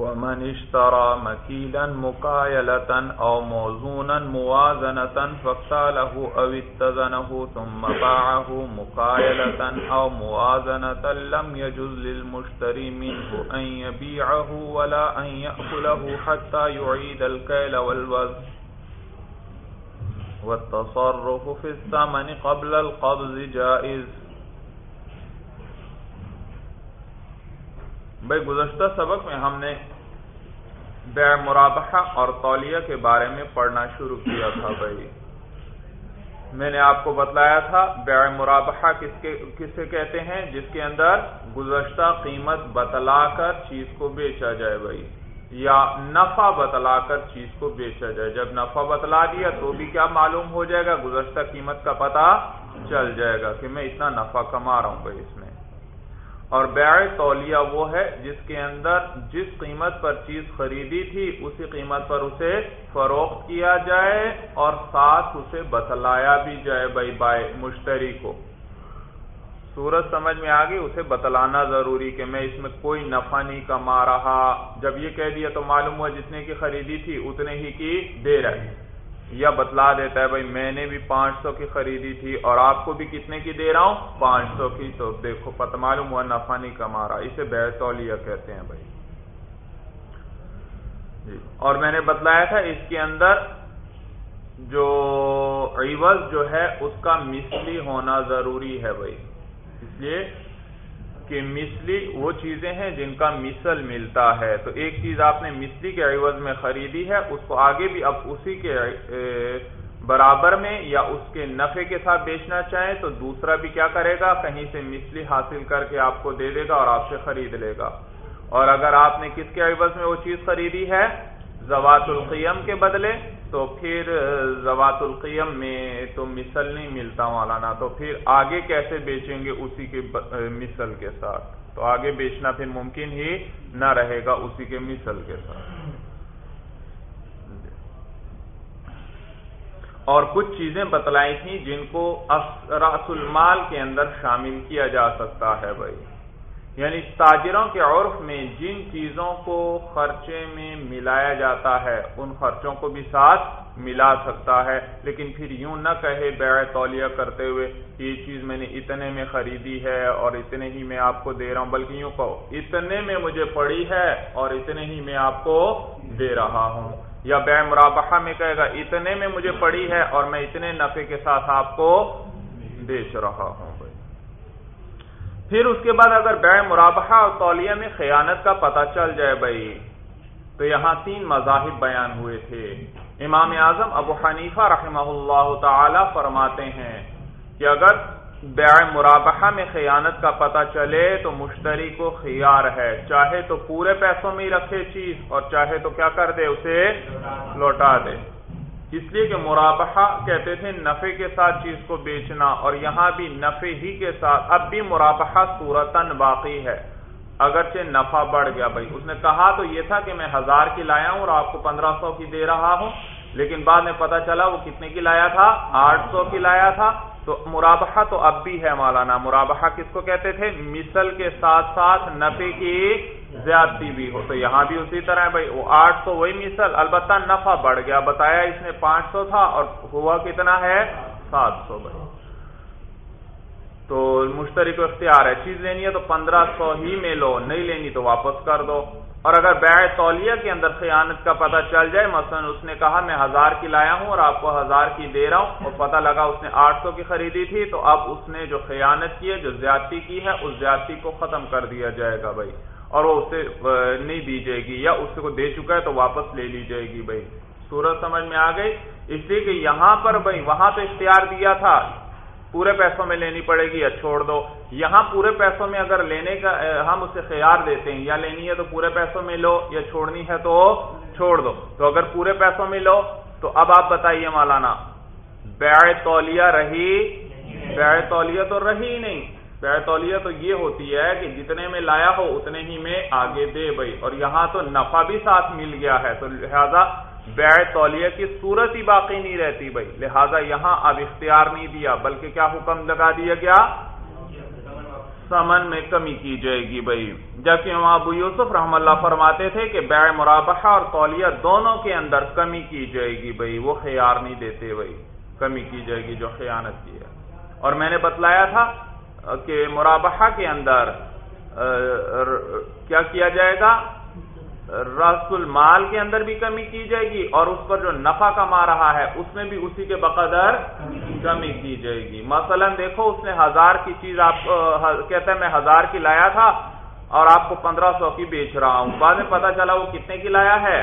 ومن اشترى مكيلا مكايلة او موزونا موازنة فاقتاله او اتزنه ثم باعه مكايلة او موازنة لم يجز للمشتري منه ان يبيعه ولا ان يأكله حتى يعيد الكيل والوزن. والتصرف في الثمن قبل القبض جائز. بھائی، گزشتہ سبق میں ہم نے بے مرابحہ اور تولیہ کے بارے میں پڑھنا شروع کیا تھا بھائی۔ میں نے آپ کو بتلایا تھا بے مرابحہ کس کے کسے کہتے ہیں؟ جس کے اندر گزشتہ قیمت بتلا کر چیز کو بیچا جائے بھائی۔ یا نفع بتلا کر چیز کو بیچا جائے۔ جب نفع بتلا دیا تو بھی کیا معلوم ہو جائے گا؟ گزشتہ قیمت کا پتہ چل جائے گا کہ میں اتنا نفع کما رہا ہوں بھائی اس میں۔ اور بیع تولیہ وہ ہے جس کے اندر جس قیمت پر چیز خریدی تھی، اسی قیمت پر اسے فروخت کیا جائے اور ساتھ اسے بتلایا بھی جائے بھائی بائے مشتری کو۔ صورت سمجھ میں آ گئی اسے بتلانا ضروری کہ میں اس میں کوئی نفع نہیں کما رہا۔ جب یہ کہہ دیا تو معلوم ہوا جتنے کی خریدی تھی، اتنے ہی کی دے رہی یا بتلا دیتا ہے، بھائی میں نے بھی پانچ سو کی خریدی تھی اور آپ کو بھی کتنے کی دے رہا ہوں؟ پانچ سو کی تو دیکھو پت معلوم ہوا نفع نہیں کما رہا، اسے بیتولیہ کہتے ہیں بھائی۔ جی۔ اور میں نے بتلایا تھا اس کے اندر جو عوض جو ہے، اس کا مثلی ہونا ضروری ہے بھائی۔ اس لیے کہ مسلی وہ چیزیں ہیں جن کا مثل ملتا ہے۔ تو ایک چیز آپ نے مسلی کے عوض میں خریدی ہے، اس کو آگے بھی اب اسی کے برابر میں یا اس کے نفع کے ساتھ بیچنا چاہیں تو دوسرا بھی کیا کرے گا؟ کہیں سے مسلی حاصل کر کے آپ کو دے دے گا اور آپ سے خرید لے گا۔ اور اگر آپ نے کس کے عوض میں وہ چیز خریدی ہے؟ زوات القیم کے بدلے، تو پھر زوات القیم میں تو مثل نہیں ملتا مولانا، تو پھر آگے کیسے بیچیں گے اسی کے مثل کے ساتھ؟ تو آگے بیچنا پھر ممکن ہی نہ رہے گا اسی کے مثل کے ساتھ۔ اور کچھ چیزیں بتلائی تھیں جن کو راس المال کے اندر شامل کیا جا سکتا ہے بھائی۔ یعنی تاجروں کے عرف میں جن چیزوں کو خرچے میں ملایا جاتا ہے، ان خرچوں کو بھی ساتھ ملا سکتا ہے۔ لیکن پھر یوں نہ کہے بیع تولیہ کرتے ہوئے کہ یہ چیز میں نے اتنے میں خریدی ہے اور اتنے ہی میں آپ کو دے رہا ہوں، بلکہ یوں کہو، اتنے میں مجھے پڑی ہے اور اتنے ہی میں آپ کو دے رہا ہوں۔ یا بے مرابحہ میں کہے گا، اتنے میں مجھے پڑی ہے اور میں اتنے نفے کے ساتھ آپ کو بیچ رہا ہوں۔ پھر اس کے بعد اگر بے مرابحہ اور تولیہ میں خیانت کا پتہ چل جائے بھائی، تو یہاں تین مذاہب بیان ہوئے تھے۔ امام اعظم ابو حنیفہ رحمہ اللہ تعالی فرماتے ہیں کہ اگر بیع مرابحہ میں خیانت کا پتہ چلے تو مشتری کو خیار ہے، چاہے تو پورے پیسوں میں ہی رکھے چیز اور چاہے تو کیا کر دے، اسے لوٹا دے۔ اس لیے کہ مرابحہ کہتے تھے نفے کے ساتھ چیز کو بیچنا اور یہاں بھی نفے ہی کے ساتھ، اب بھی مرابحہ صورتن باقی ہے۔ اگرچہ نفع بڑھ گیا بھائی۔ اس نے کہا تو یہ تھا کہ میں ہزار کی لایا ہوں اور آپ کو پندرہ سو کی دے رہا ہوں، لیکن بعد میں پتا چلا وہ کتنے کی لایا تھا؟ آٹھ سو کی لایا تھا۔ تو مرابحہ تو اب بھی ہے مولانا۔ مرابحہ کس کو کہتے تھے؟ مثل کے ساتھ ساتھ نفے کی زیادتی بھی ہو، تو یہاں بھی اسی طرح ہے بھائی، وہ آٹھ سو وہی مثل، البتہ نفع بڑھ گیا۔ بتایا اس نے پانچ سو تھا اور ہوا کتنا ہے؟ سات سو بھائی۔ تو مشتری کو اختیار ہے، چیز لینی ہے تو پندرہ سو ہی میں لو، نہیں لینی تو واپس کر دو۔ اور اگر بیع تولیہ کے اندر خیانت کا پتہ چل جائے، مثلا اس نے کہا میں ہزار کی لایا ہوں اور آپ کو ہزار کی دے رہا ہوں اور پتہ لگا اس نے آٹھ سو کی خریدی تھی، تو اب اس نے جو خیانت کی ہے، جو زیادتی کی ہے، اس زیادتی کو ختم کر دیا جائے گا بھائی۔ اور وہ اسے نہیں دی جائے گی یا اس کو دے چکا ہے تو واپس لے لی جائے گی بھائی۔ صورت سمجھ میں آ گئی۔ اس لیے کہ یہاں پر بھائی، وہاں تو اختیار دیا تھا۔ پورے پیسوں میں لینی پڑے گی، یا چھوڑ دو۔ یہاں پورے پیسوں میں اگر لینے کا ہم اسے خیال دیتے ہیں، یا لینی ہے تو پورے پیسوں میں لو، یا چھوڑنی ہے تو چھوڑ دو۔ تو اگر پورے پیسوں میں لو، تو اب آپ بتائیے مولانا بیع تولیہ رہی؟ بیع تولیہ تو رہی نہیں۔ بیع تولیہ تو یہ ہوتی ہے کہ جتنے میں لایا ہو اتنے ہی میں آگے دے بھائی۔ اور یہاں تو نفع بھی ساتھ مل گیا ہے۔ تو لہذا بیع تولیہ کی صورت ہی باقی نہیں رہتی بھائی۔ لہذا یہاں اب اختیار نہیں دیا، بلکہ کیا حکم لگا دیا گیا؟ سمن میں کمی کی جائے گی بھائی۔ جبکہ امام ابو یوسف رحم اللہ فرماتے تھے کہ بیع مرابحہ اور تولیہ دونوں کے اندر کمی کی جائے گی بھائی، وہ خیار نہیں دیتے بھائی۔ کمی کی جائے گی جو خیانت کی ہے۔ اور میں نے بتلایا تھا کہ مرابحہ کے اندر کیا کیا جائے گا؟ رس المال کے اندر بھی کمی کی جائے گی اور اس پر جو نفع کما رہا ہے، اس میں بھی اسی کے بقدر کمی کی جائے گی۔ مثلا دیکھو، اس نے ہزار کی چیز آپ کہتا ہے میں ہزار کی لایا تھا اور آپ کو پندرہ سو کی بیچ رہا ہوں۔ بعد میں پتا چلا وہ کتنے کی لایا ہے؟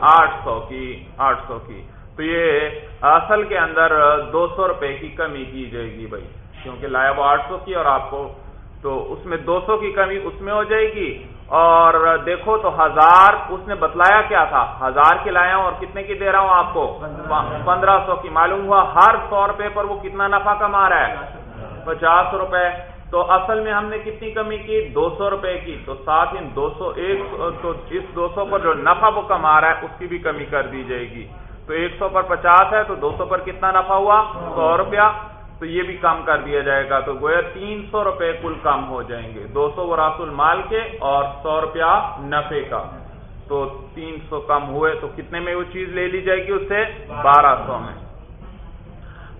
آٹھ سو کی، آٹھ سو کی۔ تو یہ اصل کے اندر دو سو روپے کی کمی کی جائے گی بھائی۔ کیونکہ لایا وہ آٹھ سو کی اور آپ کو تو اس میں دو سو کی کمی اس میں ہو جائے گی اور دیکھو تو ہزار اس نے بتلایا کیا تھا؟ ہزار کی لایا ہوں اور کتنے کی دے رہا ہوں آپ کو؟ پندرہ سو کی۔ معلوم ہوا ہر سو روپے پر وہ کتنا نفع کما رہا ہے؟ پچاس روپے۔ تو اصل میں ہم نے کتنی کمی کی؟ دو سو روپے کی۔ تو ساتھ ہی دو سو ایک تو اس دو سو پر جو نفع وہ کما رہا ہے، اس کی بھی کمی کر دی جائے گی۔ تو ایک سو پر پچاس ہے، تو دو سو پر کتنا نفع ہوا؟ سو روپیہ۔ تو یہ بھی کم کر دیا جائے گا تو گویا تین سو روپے کل کم ہو جائیں گے، دو سو وراث المال کے اور سو روپیہ نفے کا۔ تو تین سو کم ہوئے تو کتنے میں وہ چیز لے لی جائے گی اس سے؟ بارہ سو میں۔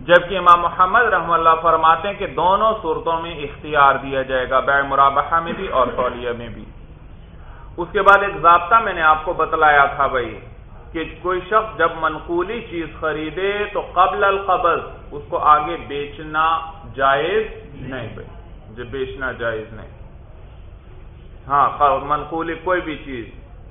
جبکہ امام محمد رحم اللہ فرماتے ہیں کہ دونوں صورتوں میں اختیار دیا جائے گا بے مرابحہ میں بھی اور تولیہ میں بھی۔ اس کے بعد ایک ضابطہ میں نے آپ کو بتلایا تھا بھائی۔ کہ کوئی شخص جب منقولی چیز خریدے تو قبل القبض اس کو آگے بیچنا جائز نہیں بھائی۔ جو بیچنا جائز نہیں۔ ہاں منقولی کوئی بھی چیز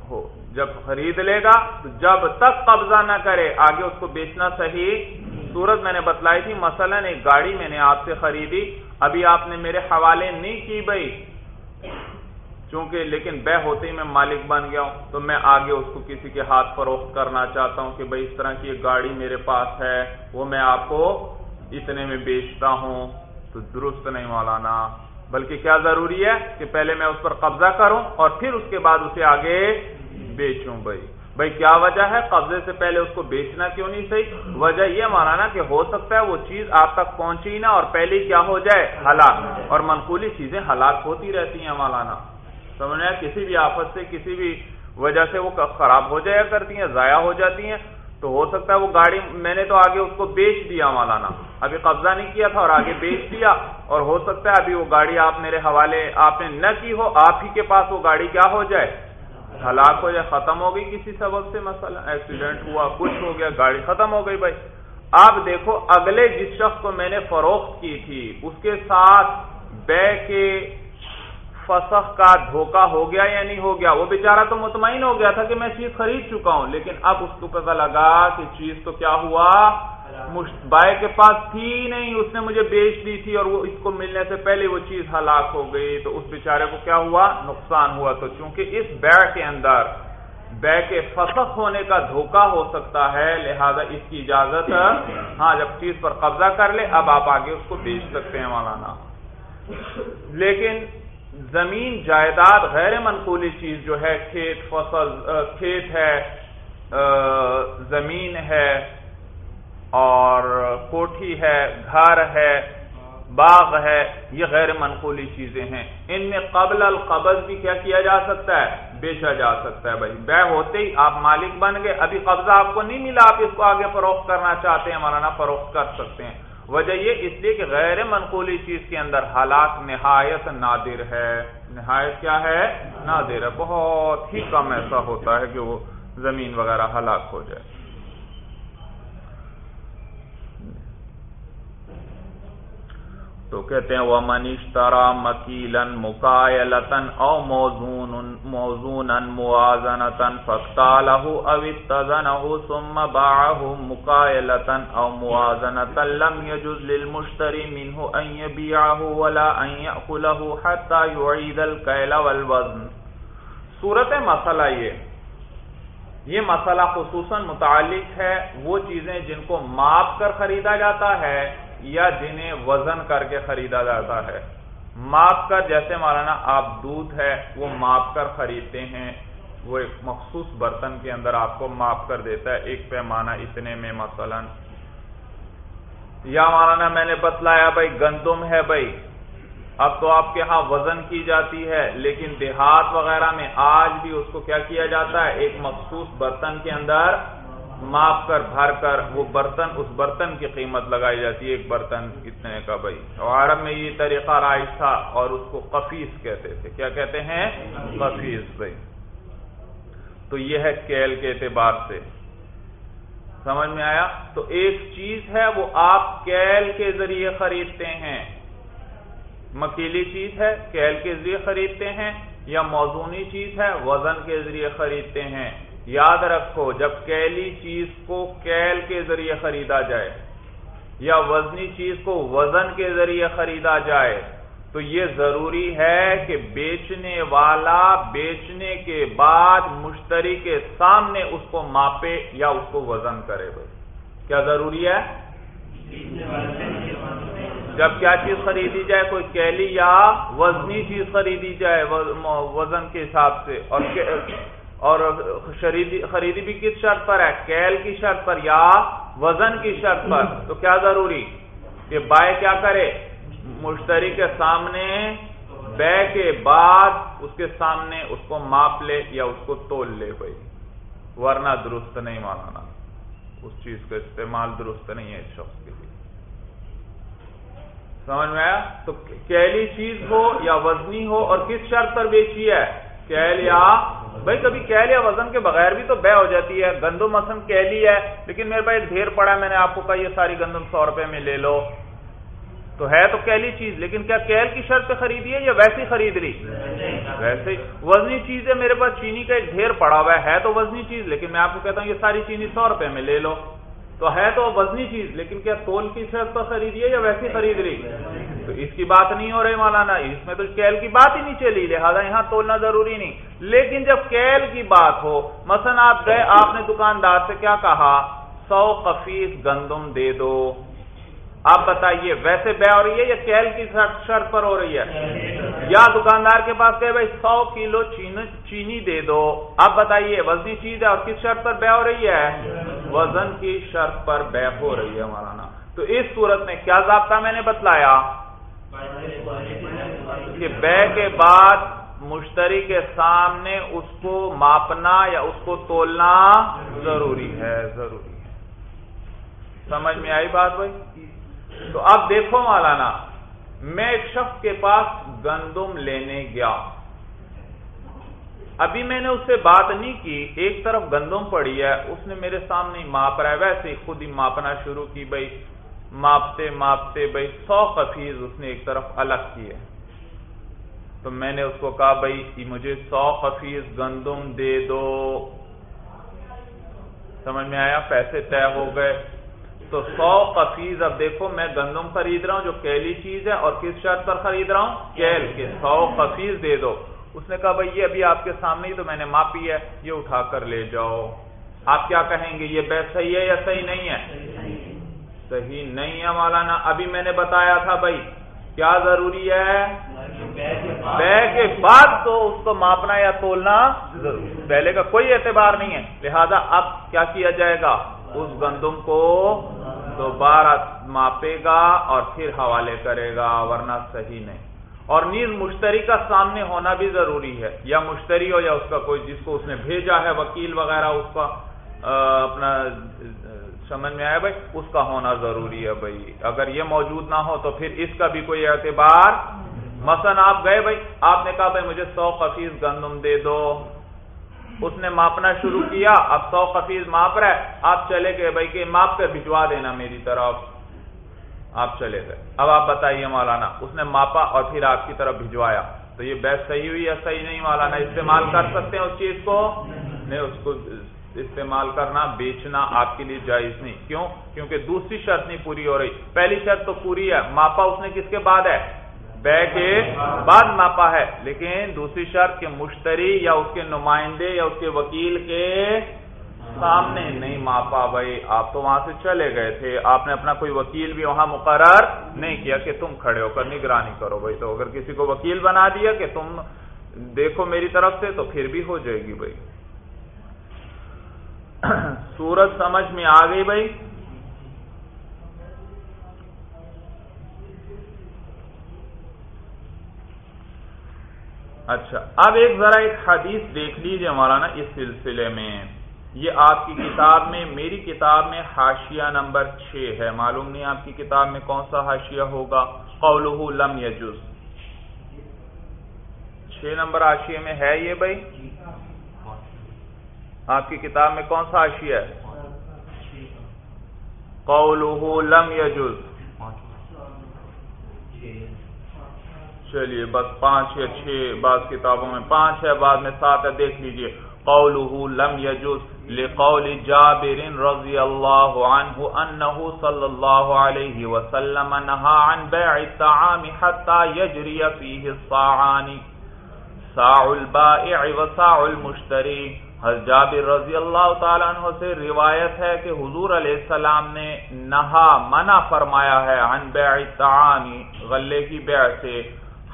ہو، جب خرید لے گا تو جب تک قبضہ نہ کرے، آگے اس کو بیچنا صحیح۔ صورت میں نے بتلائی تھی، مثلا ایک گاڑی میں نے آپ سے خریدی، ابھی آپ نے میرے حوالے نہیں کی بھائی۔ چونکہ لیکن بے ہوتے ہی میں مالک بن گیا ہوں، تو میں آگے اس کو کسی کے ہاتھ فروخت کرنا چاہتا ہوں کہ بھائی اس طرح کی ایک گاڑی میرے پاس ہے، وہ میں آپ کو اتنے میں بیچتا ہوں۔ تو درست نہیں مولانا، بلکہ کیا ضروری ہے کہ پہلے میں اس پر قبضہ کروں اور پھر اس کے بعد اسے آگے بیچوں بھائی۔ بھائی کیا وجہ ہے قبضے سے پہلے اس کو بیچنا کیوں نہیں صحیح؟ وجہ یہ مانا کہ ہو سکتا ہے وہ چیز آپ تک پہنچی نہ اور پہلے کیا ہو جائے؟ ہلاک۔ اور منقولی چیزیں ہلاک ہوتی رہتی ہیں مولانا۔ سمجھنا کسی بھی آفت سے، کسی بھی وجہ سے وہ خراب ہو جایا کرتی ہیں، ضائع ہو جاتی ہیں، تو ہو سکتا ہے وہ گاڑی، میں نے تو آگے اس کو بیچ دیا مولانا، ابھی قبضہ نہیں کیا تھا اور آگے بیچ دیا، اور ہو سکتا ہے ابھی وہ گاڑی آپ میرے حوالے، آپ نے نہ کی ہو، آپ ہی کے پاس وہ گاڑی کیا ہو جائے؟ ہلاک ہو جائے، ختم ہو گئی کسی سبب سے مسئلہ ایکسیڈنٹ ہوا، کچھ ہو گیا، گاڑی ختم ہو گئی بھائی۔ آپ دیکھو، اگلے جس شخص کو میں نے فروخت کی تھی، اس کے ساتھ بے کے فسخ کا دھوکا ہو گیا یا نہیں ہو گیا، وہ بیچارہ تو مطمئن ہو گیا تھا کہ میں چیز خرید چکا ہوں، لیکن اب اس کو پتا لگا کہ چیز تو کیا ہوا؟ بائے کے پاس تھی نہیں، اس نے مجھے بیچ دی تھی اور وہ اس کو ملنے سے پہلے وہ چیز ہلاک ہو گئی۔ تو اس بیچارے کو کیا ہوا؟ نقصان ہوا۔ تو چونکہ اس بیع کے اندر بے کے فسخ ہونے کا دھوکا ہو سکتا ہے، لہذا اس کی اجازت ہاں جب چیز پر قبضہ کر لے، اب آپ آگے اس کو بیچ سکتے ہیں مولانا۔ لیکن زمین جائیداد غیر منقولی چیز جو ہے، کھیت، فصل کھیت ہے زمین ہے، اور کوٹھی ہے، گھر ہے، باغ ہے، یہ غیر منقولی چیزیں ہیں۔ ان میں قبل القبض بھی کیا کیا جا سکتا ہے؟ بیچا جا سکتا ہے بھائی۔ بے ہوتے ہی آپ مالک بن گئے، ابھی قبضہ آپ کو نہیں ملا، آپ اس کو آگے فروخت کرنا چاہتے ہیں، مولانا، فروخت کر سکتے ہیں۔ وجہ یہ اس لیے کہ غیر منقولی چیز کے اندر حالات نہایت نادر ہے۔ نہایت کیا ہے؟ نادر ہے۔ بہت ہی کم ایسا ہوتا ہے کہ وہ زمین وغیرہ ہلاک ہو جائے۔ تو کہتے ہیں وہ منیش ترا مکیلن مکایلتن او موزون موزون موازن فختا لہو اوتن ثم باعه مکایلتن او موازن لم يجوز للمشتری منه ان يبيعه ولا ان يأكله حتى يعيد الكيل والوزن۔ صورت مسئلہ یہ یہ مسئلہ خصوصاً متعلق ہے، وہ چیزیں جن کو ماپ کر خریدا جاتا ہے یا جنہیں وزن کر کے خریدا جاتا ہے۔ ماپ کر، جیسے مولانا آپ دودھ ہے، وہ ماپ کر خریدتے ہیں۔ وہ ایک مخصوص برتن کے اندر آپ کو ماپ کر دیتا ہے، ایک پیمانہ اتنے میں مثلا۔ یا مولانا، میں نے بتلایا بھائی، گندم ہے بھائی۔ اب تو آپ کے ہاں وزن کی جاتی ہے، لیکن دیہات وغیرہ میں آج بھی اس کو کیا کیا جاتا ہے؟ ایک مخصوص برتن کے اندر ماپ کر، بھر کر، وہ برتن، اس برتن کی قیمت لگائی جاتی ہے، ایک برتن کتنے کا بھائی۔ اور عرب میں یہ طریقہ رائج تھا اور اس کو قفیس کہتے تھے۔ کیا کہتے ہیں؟ قفیس بھائی۔ تو یہ ہے کیل کے اعتبار سے۔ سمجھ میں آیا؟ تو ایک چیز ہے، وہ آپ کیل کے ذریعے خریدتے ہیں۔ مکیلی چیز ہے، کیل کے ذریعے خریدتے ہیں، یا موزونی چیز ہے، وزن کے ذریعے خریدتے ہیں۔ یاد رکھو، جب کیلی چیز کو کیل کے ذریعے خریدا جائے یا وزنی چیز کو وزن کے ذریعے خریدا جائے، تو یہ ضروری ہے کہ بیچنے والا بیچنے کے بعد مشتری کے سامنے اس کو ماپے یا اس کو وزن کرے بھائی۔ کیا ضروری ہے؟ جب کیا چیز خریدی جائے، کوئی کیلی یا وزنی چیز خریدی جائے وزن کے حساب سے، اور اور خریدی بھی کس شرط پر ہے؟ کیل کی شرط پر یا وزن کی شرط پر؟ تو کیا ضروری؟ کہ بائے کیا کرے؟ مشتری کے سامنے بے کے بعد اس کے سامنے اس کو ماپ لے یا اس کو تول لے بھائی۔ ورنہ درست نہیں مانانا اس چیز کا استعمال درست نہیں ہے اس شخص کے لیے۔ سمجھ میں آیا؟ تو کیلی چیز ہو یا وزنی ہو اور کس شرط پر بیچی ہے؟ کیل یا بھائی کبھی کیل یا وزن کے بغیر بھی تو بے ہو جاتی ہے، گندم مثلا کیلی ہے، لیکن میرے پاس ڈھیر پڑا ہے، میں نے آپ کو کہا یہ ساری گندم سو روپے میں لے لو۔ تو ہے تو کیلی چیز، لیکن کیا کیل کی شرط پہ خریدی ہے یا ویسی خرید لی؟ ویسے وزنی چیز ہے، میرے پاس چینی کا ایک ڈھیر پڑا ہوا ہے تو وزنی چیز، لیکن میں آپ کو کہتا ہوں یہ ساری چینی سو روپے میں لے لو۔ تو ہے تو وزنی چیز، لیکن کیا تول کی شرط پر خریدی ہے یا ویسی خرید رہی؟ تو اس کی بات نہیں ہو رہی مولانا، اس میں تو کیل کی بات ہی نہیں چلی لہٰذا یہاں تولنا ضروری نہیں۔ لیکن جب کیل کی بات ہو، مثلا آپ گئے، آپ نے دکاندار سے کیا کہا، سو کفیس گندم دے دو۔ آپ بتائیے، ویسے بے ہو رہی ہے یا کیل کی شرط پر ہو رہی ہے؟ یا دکاندار کے پاس کہ بھائی، سو کلو چینی دے دو۔ آپ بتائیے، وزنی چیز ہے اور کس شرط پر بے ہو رہی ہے؟ وزن کی شرط پر بے ہو رہی ہے مولانا۔ تو اس صورت میں کیا ضابطہ میں نے بتلایا؟ کہ بے کے بعد مشتری کے سامنے اس کو ماپنا یا اس کو تولنا ضروری ہے ضروری ہے۔ سمجھ میں آئی بات بھائی؟ تو اب دیکھو مولانا، میں ایک شخص کے پاس گندم لینے گیا۔ ابھی میں نے اس سے بات نہیں کی، ایک طرف گندم پڑی ہے، اس نے میرے سامنے ماپ رہا ہے۔ ویسے ہی خود ہی ماپنا شروع کی بھائی ماپتے ماپتے بھائی سو قفیز اس نے ایک طرف الگ کی ہے تو میں نے اس کو کہا بھائی مجھے سو قفیز گندم دے دو۔ سمجھ میں آیا؟ پیسے طے ہو گئے۔ تو سو قفیز اب دیکھو میں گندم خرید رہا ہوں، جو کیلی چیز ہے، اور کس شرط پر خرید رہا ہوں؟ کیل کے سو قفیز دے دو۔ اس نے کہا، بھائی، یہ ابھی آپ کے سامنے ہی تو میں نے ماپی ہے، یہ اٹھا کر لے جاؤ۔ آپ کیا کہیں گے، یہ بیس صحیح ہے یا صحیح نہیں ہے؟ صحیح نہیں ہے مولانا۔ ابھی میں نے بتایا تھا، بھائی، کیا ضروری ہے؟ بے کے بعد تو اس کو ماپنا یا تولنا ضروری پہلے کا کوئی اعتبار نہیں ہے، لہذا اب کیا کیا جائے گا؟ اس گندم کو دوبارہ ماپے گا اور پھر حوالے کرے گا، ورنہ صحیح نہیں۔ اور نیز مشتری کا سامنے ہونا بھی ضروری ہے، یا مشتری ہو یا اس کا کوئی جس کو اس نے بھیجا ہے، وکیل وغیرہ، اس کا اپنا سمجھ میں آیا بھائی؟ اس کا ہونا ضروری ہے بھائی۔ اگر یہ موجود نہ ہو تو پھر اس کا بھی کوئی اعتبار۔ مثلا آپ گئے بھائی، آپ نے کہا بھائی مجھے سو قفیز گندم دے دو۔ اس نے ماپنا شروع کیا، اب سو قفیز ماپ رہا ہے، آپ چلے گئے، بھائی کہ ماپ کر بھجوا دینا میری طرف۔ آپ چلے گئے۔ اب آپ بتائیے مولانا، اس نے ماپا اور پھر آپ کی طرف بھجوایا۔ تو یہ بیس صحیح ہوئی یا صحیح نہیں مولانا؟ استعمال کر سکتے ہیں اس چیز کو؟ نہیں، اس کو استعمال کرنا، بیچنا آپ کے لیے جائز نہیں۔ کیوں؟ کیونکہ دوسری شرط نہیں پوری ہو رہی۔ پہلی شرط تو پوری ہے۔ ماپا اس نے کس کے بعد ہے؟ بے کے بعد ماپا ہے۔ لیکن دوسری شرط کے مشتری یا اس کے نمائندے یا اس کے وکیل کے سامنے نہیں ماپا۔ بھائی، آپ تو وہاں سے چلے گئے تھے۔ آپ نے اپنا کوئی وکیل بھی وہاں مقرر نہیں کیا کہ تم کھڑے ہو کر نگرانی کرو۔ بھائی، تو اگر کسی کو وکیل بنا دیا کہ تم دیکھو میری طرف سے تو پھر بھی ہو جائے گی۔ بھائی، سورج سمجھ میں آ گئی۔ بھائی اچھا اب ایک ذرا ایک حدیث دیکھ لیجیے مولانا اس سلسلے میں۔ یہ آپ کی کتاب میں، میری کتاب میں حاشیہ نمبر چھ ہے۔ معلوم نہیں آپ کی کتاب میں کون سا حاشیہ ہوگا؟ قولہ لم یجز چھ نمبر حاشیے میں ہے یہ بھائی؟ آپ کی کتاب میں کون سا حاشیہ ہے؟ قولہ لم یجز چلیے، بس پانچ یا چھ بعض کتابوں میں پانچ ہے، بعد میں سات ہے، دیکھ لیجیے۔ قوله لم يجوز لقول جابر رضی اللہ عنہ انه صلی اللہ علیہ وسلم نہا عن بیع الطعام حتى يجری فيه الصاعان، ساع البائع وساع المشتری۔ حضرت جابر رضی اللہ تعالیٰ عنہ سے روایت ہے کہ حضور علیہ السلام نے نہا منع فرمایا ہے عن بیع الطعام، غلے کی بیع سے۔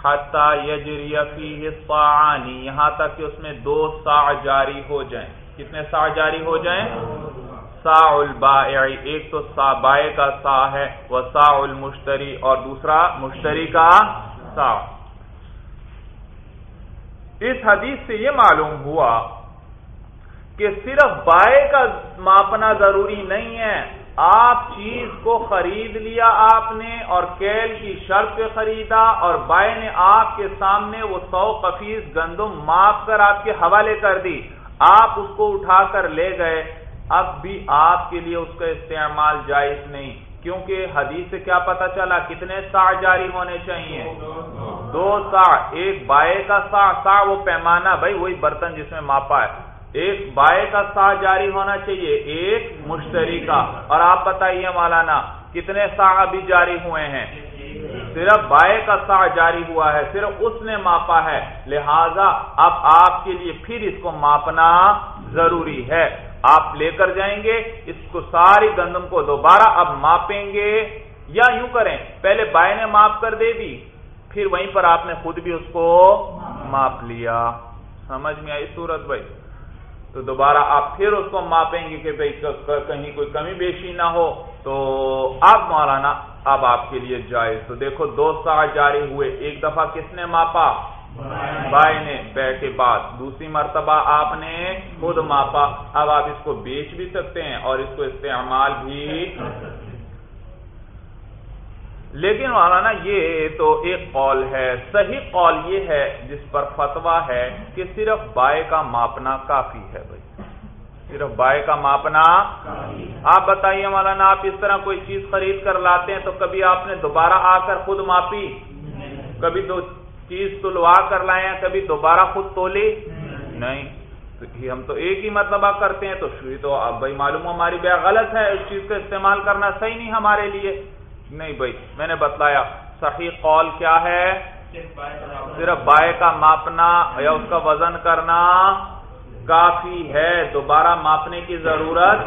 یجری فیہ الصاعانی یہاں تک کہ اس میں دو سا جاری ہو جائیں۔ کتنے سا جاری ہو جائیں؟ سا البائع، ایک تو سا بائے کا سا ہے، وہ سا المشتری، اور دوسرا مشتری کا سا اس حدیث سے یہ معلوم ہوا کہ صرف بائے کا ماپنا ضروری نہیں ہے آپ چیز کو خرید لیا آپ نے اور کیل کی شرط پہ خریدا اور بائی نے آپ کے سامنے وہ سو کفیس گندم ماپ کر آپ کے حوالے کر دی۔ آپ اس کو اٹھا کر لے گئے۔ اب بھی آپ کے لیے اس کا استعمال جائز نہیں۔ کیونکہ حدیث سے کیا پتا چلا کتنے سا جاری ہونے چاہیے۔ دو سا ایک بائے کا سا سا وہ پیمانہ، بھائی وہی برتن جس میں ماپا ہے۔ ایک بائے کا سا جاری ہونا چاہیے، ایک مشتری کا۔ اور آپ بتائیے مولانا، کتنے سا ابھی جاری ہوئے ہیں؟ صرف بائے کا سا جاری ہوا ہے، صرف اس نے ماپا ہے۔ لہذا اب آپ کے لیے پھر اس کو ماپنا ضروری ہے۔ آپ لے کر جائیں گے، اس کو ساری گندم کو دوبارہ اب ماپیں گے۔ یا یوں کریں، پہلے بائے نے ماپ کر دے دی، پھر وہیں پر آپ نے خود بھی اس کو ماپ لیا۔ سمجھ میں آئی صورت بھائی؟ تو دوبارہ آپ پھر اس کو ماپیں گے کہ بھائی کہیں کوئی کمی بیشی نہ ہو۔ تو اب مولانا، اب آپ کے لیے جائز۔ تو دیکھو، دو سال جاری ہوئے۔ ایک دفعہ کس نے ماپا؟ بھائی نے۔ بے کے بعد۔ دوسری مرتبہ آپ نے خود ماپا۔ اب آپ اس کو بیچ بھی سکتے ہیں اور اس کو استعمال بھی لیکن مولانا، یہ تو ایک قول ہے، صحیح قول یہ ہے، جس پر فتوا ہے کہ صرف بائے کا ماپنا کافی ہے بھائی۔ صرف بائے کا ماپنا آپ بتائیے مولانا، آپ اس طرح کوئی چیز خرید کر لاتے ہیں تو کبھی آپ نے دوبارہ آ کر خود ماپی؟ کبھی دو چیز تلوا کر لائے ہیں، کبھی دوبارہ خود تولی نہیں۔ ہم تو ایک ہی مرتبہ کرتے ہیں تو تو اب بھائی معلوم ہماری بے غلط ہے، اس چیز کا استعمال کرنا صحیح نہیں ہمارے لیے۔ نہیں بھائی، میں نے بتلایا، صحیح قول کیا ہے؟ صرف بائے کا ماپنا یا اس کا وزن کرنا کافی ہے، دوبارہ ماپنے کی ضرورت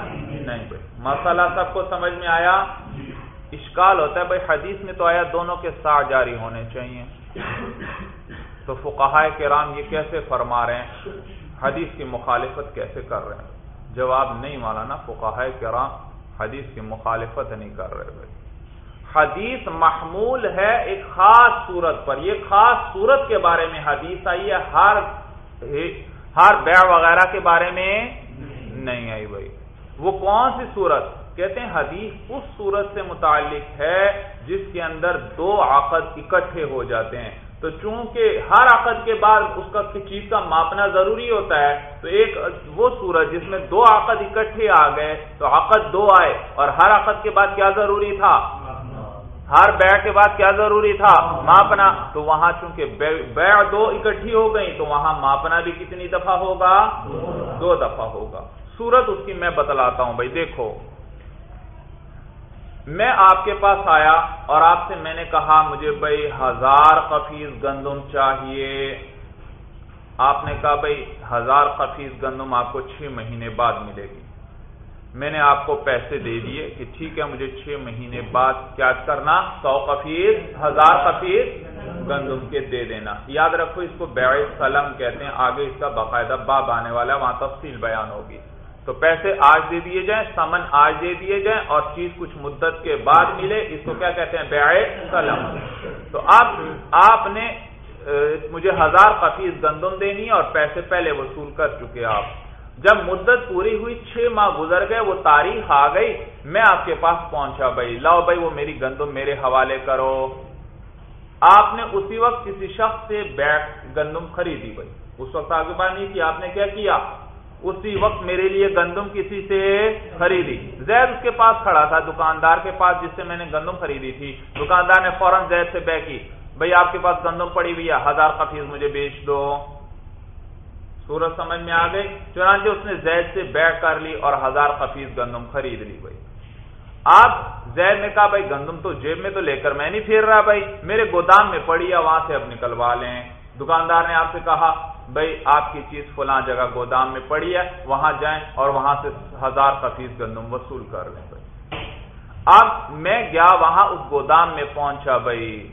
نہیں بھائی۔ مسئلہ سب کو سمجھ میں آیا؟ اشکال ہوتا ہے بھائی، حدیث میں تو آیا دونوں کے ساتھ جاری ہونے چاہیے۔ تو فقہ کرام یہ کیسے فرما رہے ہیں؟ حدیث کی مخالفت کیسے کر رہے ہیں؟ جواب نہیں مانا نا فقہ کرام حدیث کی مخالفت نہیں کر رہے بھائی۔ حدیث محمول ہے ایک خاص صورت پر۔ یہ خاص صورت کے بارے میں حدیث آئی ہے، ہر ہر بیع وغیرہ کے بارے میں نہیں آئی بھائی۔ وہ کون سی صورت؟ کہتے ہیں حدیث اس صورت سے متعلق ہے جس کے اندر دو عقد اکٹھے ہو جاتے ہیں۔ تو چونکہ ہر عقد کے بعد اس کا چیز کا ماپنا ضروری ہوتا ہے، تو ایک وہ صورت جس میں دو عقد اکٹھے آ گئے، تو عقد دو آئے۔ اور ہر عقد کے بعد کیا ضروری تھا؟ ہر بیع کے بعد کیا ضروری تھا؟ ماپنا۔ تو وہاں چونکہ بیع دو اکٹھی ہو گئی تو وہاں ماپنا بھی کتنی دفعہ ہوگا؟ دو دفعہ ہوگا۔ صورت اس کی میں بتلاتا ہوں بھائی، دیکھو۔ میں آپ کے پاس آیا اور آپ سے میں نے کہا، مجھے بھائی ہزار قفیز گندم چاہیے۔ آپ نے کہا، بھائی ہزار قفیز گندم آپ کو چھ مہینے بعد ملے گی۔ میں نے آپ کو پیسے دے دیے کہ ٹھیک ہے، مجھے چھ مہینے بعد کیا کرنا؟ سو کفیر ہزار کفیر گندم کے دے دینا۔ یاد رکھو، اس کو بیع سلم کہتے ہیں، آگے اس کا باقاعدہ باب آنے والا ہے، وہاں تفصیل بیان ہوگی۔ تو پیسے آج دے دیے جائیں، سمن آج دے دیے جائیں اور چیز کچھ مدت کے بعد ملے، اس کو کیا کہتے ہیں؟ بیع سلم تو آپ آپ نے مجھے ہزار قفیز گندم دینی ہے اور پیسے پہلے وصول کر چکے آپ۔ جب مدت پوری ہوئی، چھ ماہ گزر گئے، وہ تاریخ آ گئی۔ میں آپ کے پاس پہنچا بھائی، لاؤ بھائی، وہ میری گندم، میرے حوالے کرو۔ آپ نے اسی وقت کسی شخص سے بیٹھ گندم خریدی بھائی۔ اس وقت آگے بات نہیں کی آپ نے کیا کیا؟ اسی وقت میرے لیے گندم کسی سے خریدی۔ زید اس کے پاس کھڑا تھا، دکاندار کے پاس، جس سے میں نے گندم خریدی تھی۔ دکاندار نے فوراً زید سے بے کی، بھائی آپ کے پاس گندم پڑی ہوئی ہے، ہزار قفیز مجھے بیچ دو۔ سورج سمجھ میں آ گئی، چنانچہ اس نے زید سے بیٹھ کر لی اور ہزار قفیز گندم خرید لی بھائی۔ آپ زید نے کہا، بھائی، گندم تو جیب میں تو لے کر میں نہیں پھیر رہا بھائی، میرے گودام میں پڑی ہے، وہاں سے اب نکلوا لیں۔ دکاندار نے آپ سے کہا، بھائی، آپ کی چیز فلاں جگہ گودام میں پڑی ہے، وہاں جائیں اور وہاں سے ہزار قفیز گندم وصول کر لیں بھائی۔ اب میں گیا وہاں، اس گودام میں پہنچا بھائی۔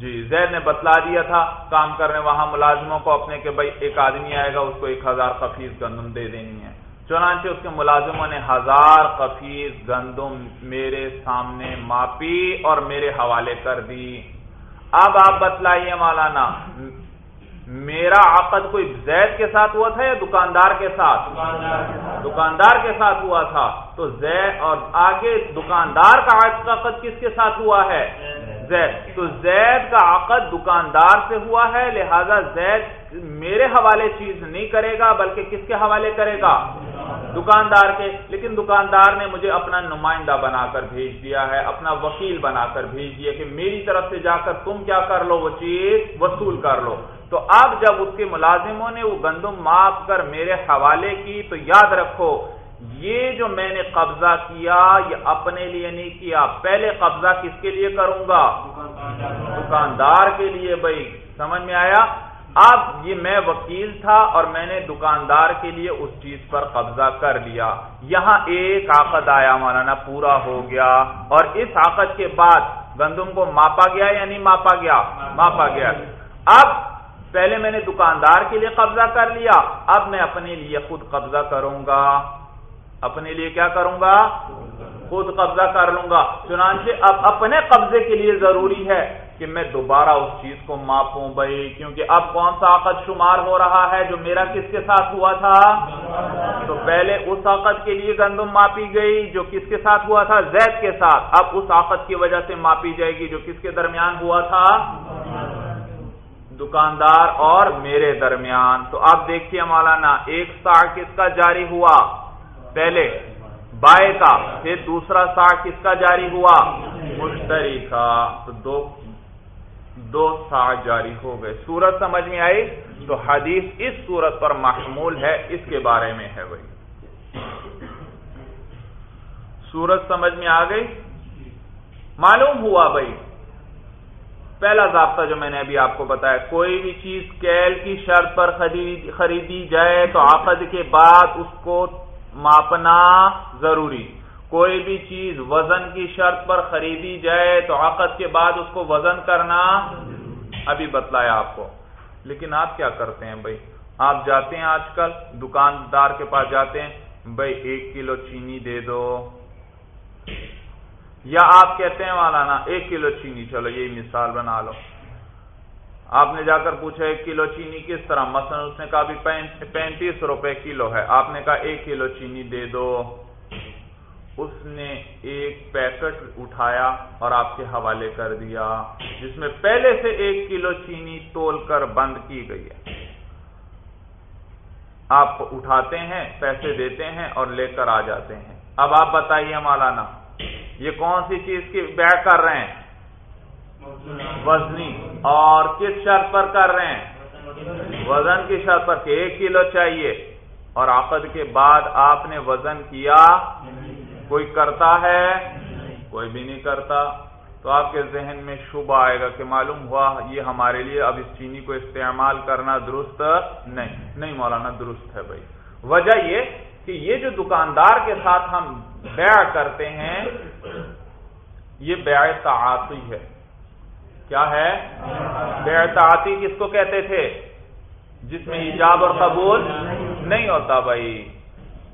جی زید نے بتلا دیا تھا کام کرنے وہاں ملازموں کو اپنے کہ بھائی ایک آدمی آئے گا، اس کو ایک ہزار قفیز گندم دے دینی ہے۔ چنانچہ اس کے ملازموں نے ہزار قفیز گندم میرے سامنے ماپی اور میرے حوالے کر دی۔ اب آپ بتلائیے مولانا، میرا عقد کوئی زید کے ساتھ ہوا تھا یا دکاندار کے ساتھ؟ دکاندار کے ساتھ ہوا تھا۔ تو زید، اور آگے دکاندار کا عقد کس کے ساتھ ہوا ہے؟ زید. تو زید کا عقد دکاندار سے ہوا ہے، لہذا زید میرے حوالے چیز نہیں کرے گا، بلکہ کس کے حوالے کرے گا؟ دکاندار کے۔ لیکن دکاندار نے مجھے اپنا نمائندہ بنا کر بھیج دیا ہے، اپنا وکیل بنا کر بھیج دیا کہ میری طرف سے جا کر تم کیا کر لو، وہ چیز وصول کر لو۔ تو اب جب اس کے ملازموں نے وہ گندم معاف کر میرے حوالے کی، تو یاد رکھو یہ جو میں نے قبضہ کیا، یہ اپنے لیے نہیں کیا۔ پہلے قبضہ کس کے لیے کروں گا؟ دکاندار کے لیے بھائی۔ سمجھ میں آیا؟ اب یہ میں وکیل تھا اور میں نے دکاندار کے لیے اس چیز پر قبضہ کر لیا۔ یہاں ایک آقد آیا مولانا، پورا ہو گیا۔ اور اس آقد کے بعد گندم کو ماپا گیا یا نہیں ماپا گیا؟ ماپا گیا۔ اب پہلے میں نے دکاندار کے لیے قبضہ کر لیا۔ اب میں اپنے لیے خود قبضہ کروں گا۔ اپنے لیے کیا کروں گا؟ خود قبضہ کر لوں گا۔ چنانچہ اب اپنے قبضے کے لیے ضروری ہے کہ میں دوبارہ اس چیز کو ماپوں بھائی، کیونکہ اب کون سا عقد شمار ہو رہا ہے؟ جو میرا کس کے ساتھ ہوا تھا؟ تو پہلے اس عقد کے لیے گندم ماپی گئی جو کس کے ساتھ ہوا تھا؟ زید کے ساتھ۔ اب اس عقد کی وجہ سے ماپی جائے گی جو کس کے درمیان ہوا تھا؟ دکاندار اور میرے درمیان۔ تو آپ دیکھیے مولانا، ایک سا کس کا جاری ہوا۔ پہلے بائے کا، پھر دوسرا سا کس کا جاری ہوا؟ مشتری کا۔ تو دو دو سا جاری ہو گئے۔ سورت سمجھ میں آئی؟ تو حدیث اس سورت پر محمول ہے، اس کے بارے میں ہے بھائی سورت سمجھ میں آ گئی؟ معلوم ہوا بھائی۔ پہلا ضابطہ جو میں نے ابھی آپ کو بتایا، کوئی بھی چیز کیل کی شرط پر خریدی جائے تو آفد کے بعد اس کو ماپنا ضروری۔ کوئی بھی چیز وزن کی شرط پر خریدی جائے تو عقد کے بعد اس کو وزن کرنا ابھی بتلایا آپ کو۔ لیکن آپ کیا کرتے ہیں بھائی؟ آپ جاتے ہیں آج کل، دکاندار کے پاس جاتے ہیں، بھائی ایک کلو چینی دے دو۔ یا آپ کہتے ہیں، مولانا، ایک کلو چینی، چلو یہی مثال بنا لو۔ آپ نے جا کر پوچھا ایک کلو چینی کس طرح؟ مثلا اس نے کہا بھی پینتیس روپے کلو ہے۔ آپ نے کہا ایک کلو چینی دے دو۔ اس نے ایک پیکٹ اٹھایا اور آپ کے حوالے کر دیا، جس میں پہلے سے ایک کلو چینی تول کر بند کی گئی ہے۔ آپ اٹھاتے ہیں، پیسے دیتے ہیں اور لے کر آ جاتے ہیں۔ اب آپ بتائیے مولانا، یہ کون سی چیز کی بیع کر رہے ہیں؟ وزنی اور کس شرط پر کر رہے ہیں؟ وزن کی شرط پر کہ ایک کلو چاہیے۔ اور آقد کے بعد آپ نے وزن کیا؟ کوئی کرتا ہے؟ کوئی بھی نہیں کرتا۔ تو آپ کے ذہن میں شبہ آئے گا کہ معلوم ہوا یہ ہمارے لیے اب اس چینی کو استعمال کرنا درست نہیں۔ نہیں مولانا، درست ہے بھائی۔ وجہ یہ کہ یہ جو دکاندار کے ساتھ ہم بیع کرتے ہیں، یہ بیع تعاطی ہے۔ کیا ہے؟ بیع تعاطی کس کو کہتے تھے؟ جس میں ایجاب اور قبول نہیں ہوتا بھائی۔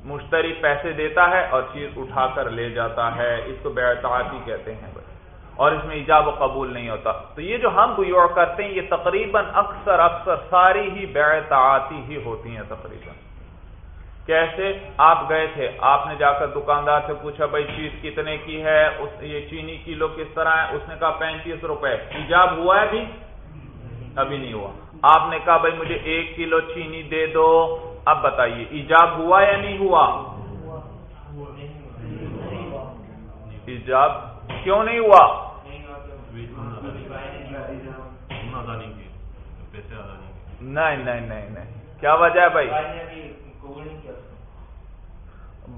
مشتری پیسے دیتا ہے اور چیز اٹھا کر لے جاتا ہے۔ اس کو بیع تعاطی کہتے ہیں بھائی۔ اور اس میں ایجاب و قبول نہیں ہوتا۔ تو یہ جو ہم بیوع کرتے ہیں، یہ تقریباً اکثر اکثر ساری ہی بیعتعاتی ہی ہوتی ہیں تقریباً۔ کیسے آپ گئے تھے؟ آپ نے جا کر دکاندار سے پوچھا بھائی چیز کتنے کی ہے؟ یہ چینی کلو کس طرح ہے؟ اس نے کہا پینتیس روپے۔ ایجاب ہوا ہے ابھی؟ ابھی نہیں ہوا۔ آپ نے کہا بھائی مجھے ایک کلو چینی دے دو۔ اب بتائیے ایجاب ہوا یا نہیں ہوا؟ ایجاب کیوں نہیں ہوا؟ نہیں نہیں نہیں۔ کیا وجہ ہے بھائی؟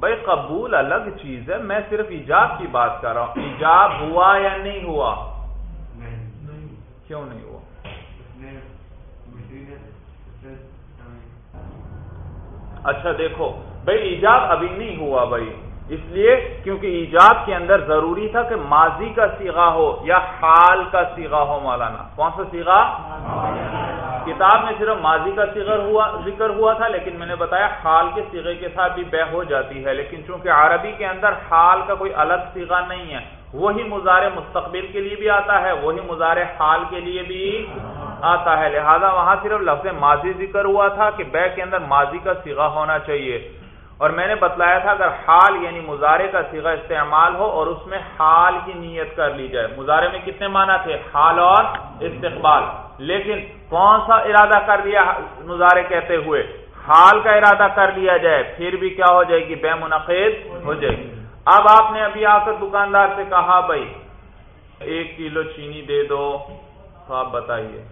بھائی قبول الگ چیز ہے میں صرف ایجاب کی بات کر رہا ہوں۔ ایجاب ہوا یا نہیں ہوا؟ کیوں نہیں ہوا؟ اچھا دیکھو بھائی ایجاب ابھی نہیں ہوا بھائی۔ اس لیے کیونکہ ایجاب کے اندر ضروری تھا کہ ماضی کا سیگا ہو یا حال کا سیگا ہو مولانا۔ کون سا سیگا کتاب میں صرف ماضی کا ہوا، ذکر ہوا تھا، لیکن میں نے بتایا حال کے سیغے کے ساتھ بھی بے ہو جاتی ہے، لیکن چونکہ عربی کے اندر حال کا کوئی الگ سیگا نہیں ہے، وہی مزار مستقبل کے لیے بھی آتا ہے، وہی مزار حال کے لیے بھی آتا ہے۔ لہذا وہاں صرف لفظ ماضی ذکر ہوا تھا کہ بے کے اندر ماضی کا سیگا ہونا چاہیے۔ اور میں نے بتلایا تھا اگر حال یعنی مظاہرے کا سیگا استعمال ہو اور اس میں حال کی نیت کر لی جائے۔ مظاہرے میں کتنے معنی تھے؟ حال اور استقبال۔ لیکن کون سا ارادہ کر لیا مظاہرے کہتے ہوئے؟ حال کا ارادہ کر لیا جائے، پھر بھی کیا ہو جائے گی؟ بے منعقد ہو جائے گی۔ اب آپ نے ابھی آ کر دکاندار سے کہا، بھائی، ایک کلو چینی دے دو۔ تو آپ بتائیے،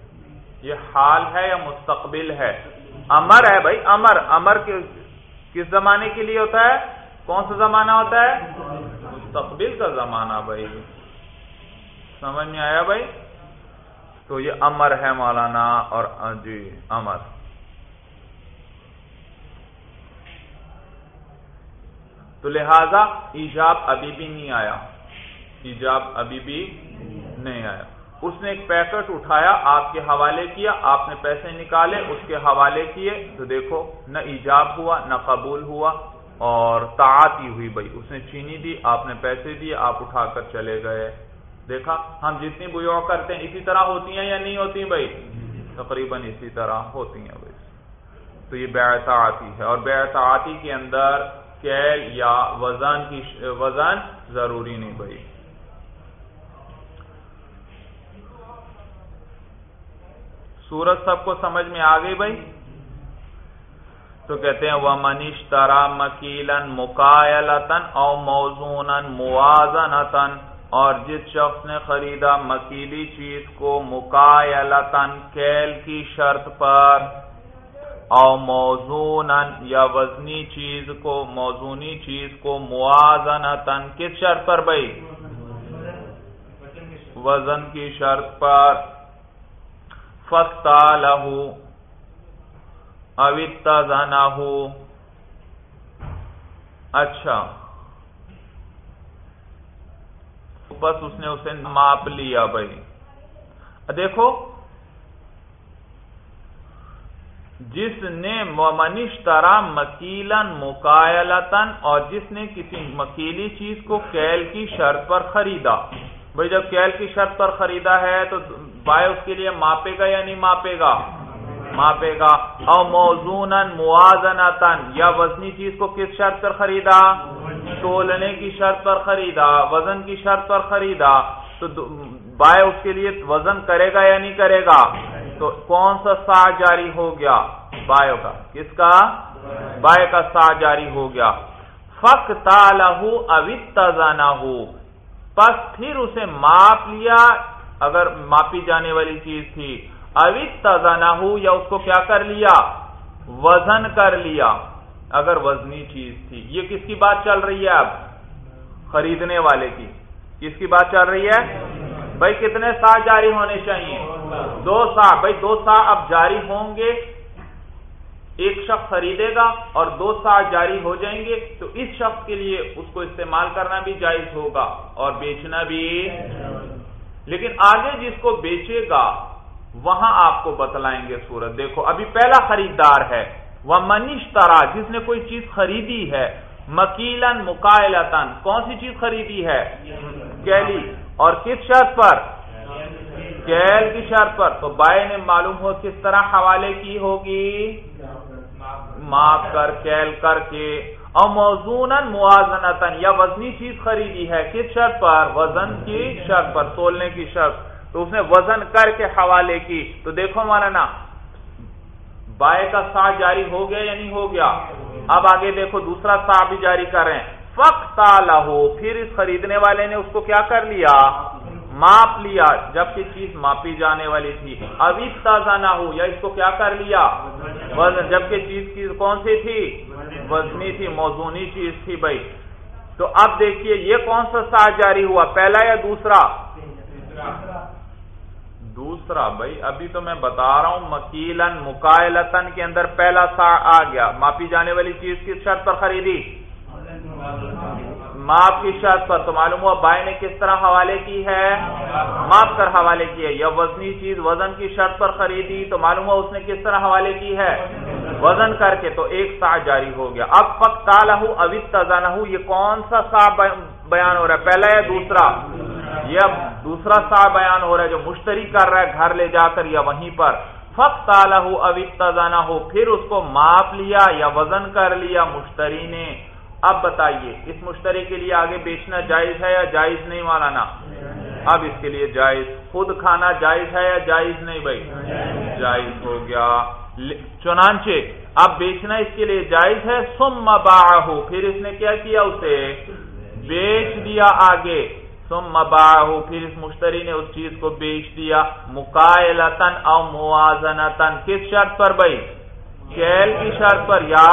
یہ حال ہے یا مستقبل ہے؟ امر ہے بھائی، امر۔ امر کس زمانے کے لیے ہوتا ہے؟ کون سا زمانہ ہوتا ہے؟ مستقبل کا زمانہ، بھائی۔ سمجھ میں آیا بھائی؟ تو یہ امر ہے مولانا اور جی امر۔ تو لہذا ایجاب ابھی بھی نہیں آیا۔ ایجاب ابھی بھی نہیں آیا۔ اس نے ایک پیکٹ اٹھایا، آپ کے حوالے کیا، آپ نے پیسے نکالے، اس کے حوالے کیے۔ تو دیکھو، نہ ایجاب ہوا، نہ قبول ہوا اور تعاتی ہوئی بھائی۔ اس نے چینی دی، آپ نے پیسے دیے، آپ اٹھا کر چلے گئے۔ دیکھا، ہم جتنی بیو کرتے ہیں، اسی طرح ہوتی ہیں یا نہیں ہوتی بھائی؟ تقریباً اسی طرح ہوتی ہیں بھائی۔ تو یہ بیعتعاتی ہے۔ اور بیعتعاتی کے اندر کیل یا وزن کی وزن ضروری نہیں بھائی۔ سورج سب کو سمجھ میں آ گئی بھائی؟ تو کہتے ہیں وہ منیش ترا مکیلن مکایلتن او موزون موازنتن اور جس شخص نے خریدا مکیلی چیز کو مکایلتن کیل کی شرط پر او موزون یا وزنی چیز کو، موزونی چیز کو موازنتن کس شرط پر بھائی؟ وزن کی شرط پر۔ فتا لہو لہو اچھا۔ بس اس نے اسے ماپ لیا بھائی۔ دیکھو، جس نے منش ترا مکیلن مکایلتن اور جس نے کسی مکیلی چیز کو کیل کی شرط پر خریدا۔ بھائی، جب کیل کی شرط پر خریدا ہے تو بائے اس کے لیے ماپے گا یا نہیں ماپے گا؟ ماپے گا۔ او موزون موازن یا وزنی چیز کو کس شرط پر خریدا؟ تولنے کی شرط پر خریدا، وزن کی شرط پر خریدا۔ تو بائے اس کے لیے وزن کرے گا یا نہیں کرے گا؟ تو کون سا سا جاری ہو گیا؟ بایو کا۔ کس کا؟ بائے کا سا جاری ہو گیا۔ فک تالہ اوت ہو پس پھر اسے ماپ لیا، اگر ماپی جانے والی چیز تھی۔ اوت تازہ نہ ہو یا اس کو کیا کر لیا؟ وزن کر لیا۔ اگر وزنی چیز تھی۔ یہ کس کی بات چل رہی ہے اب؟ خریدنے والے کی۔ کس کی بات چل رہی ہے؟ بھائی کتنے سا جاری ہونے چاہیے؟ دو سا بھائی دو سا اب جاری ہوں گے۔ ایک شخص خریدے گا اور دو سا جاری ہو جائیں گے تو اس شخص کے لیے اس کو استعمال کرنا بھی جائز ہوگا اور بیچنا بھی۔ لیکن آگے جس کو بیچے گا، وہاں آپ کو بتلائیں گے سورت۔ دیکھو، ابھی پہلا خریدار ہے۔ وہ منیش ترا جس نے کوئی چیز خریدی ہے مکیلن مکائلتن کون سی چیز خریدی ہے؟ کیلی. اور کس شرط پر؟ کیل کی شرط پر. تو بائے نے معلوم ہو کس طرح حوالے کی ہوگی؟ معاف کر، کیل کر کے. اور موزون موازنتن یا وزنی چیز خریدی ہے، کس شرط پر؟ وزن کی شرط پر، تولنے کی شرط. تو اس نے وزن کر کے حوالے کی. تو دیکھو مانا نا بائے کا سا جاری ہو گیا یا نہیں ہو گیا؟ اب آگے دیکھو، دوسرا سا بھی جاری کر رہے ہیں۔ فخ ہو پھر اس خریدنے والے نے اس کو کیا کر لیا؟ ماپ لیا، جبکہ چیز ماپی جانے والی تھی۔ ابھی تازہ نہ ہو یا اس کو کیا کر لیا؟ وزن، جبکہ چیز کی کون سی تھی؟ وزنی تھی، موزونی چیز تھی بھائی۔ تو اب دیکھیے، یہ کون سا ساتھ جاری ہوا؟ پہلا یا دوسرا؟ دوسرا بھائی، ابھی تو میں بتا رہا ہوں، مکیلن، مکائلتن کے اندر پہلا سا آ گیا۔ ماپی جانے والی چیز کس شرط پر خریدی؟ ماپ کی شرط پر۔ تو معلوم ہوا بھائی نے کس طرح حوالے کی ہے؟ ماپ کر حوالے کی ہے۔ یا وزنی چیز، وزن کی شرط پر خریدی، تو معلوم ہوا اس نے کس طرح حوالے کی ہے؟ وزن کر کے۔ تو ایک سا جاری ہو گیا۔ اب فک تالہ اوت تزانہ یہ کون سا سا بیان ہو رہا ہے۔ پہلا یا دوسرا۔ یہ دوسرا سا بیان ہو رہا ہے جو مشتری کر رہا ہے گھر لے جا کر یا وہیں پر۔ فق تالہ اوت ہو پھر اس کو ماپ لیا یا وزن کر لیا مشتری نے۔ اب بتائیے، اس مشتری کے لیے آگے بیچنا جائز ہے یا جائز نہیں مانا اب اس کے لیے جائز۔ خود کھانا جائز ہے یا جائز نہیں بھائی؟ جائز ہو گیا۔ چنانچہ، اب بیچنا اس کے لیے جائز ہے۔ سم ہو پھر اس نے کیا کیا اسے؟ بیچ دیا آگے۔ سم ہو پھر اس مشتری نے اس چیز کو بیچ دیا۔ مکائلتن او موازنتن کس شرط پر بھائی؟ کیل کی شرط پر یا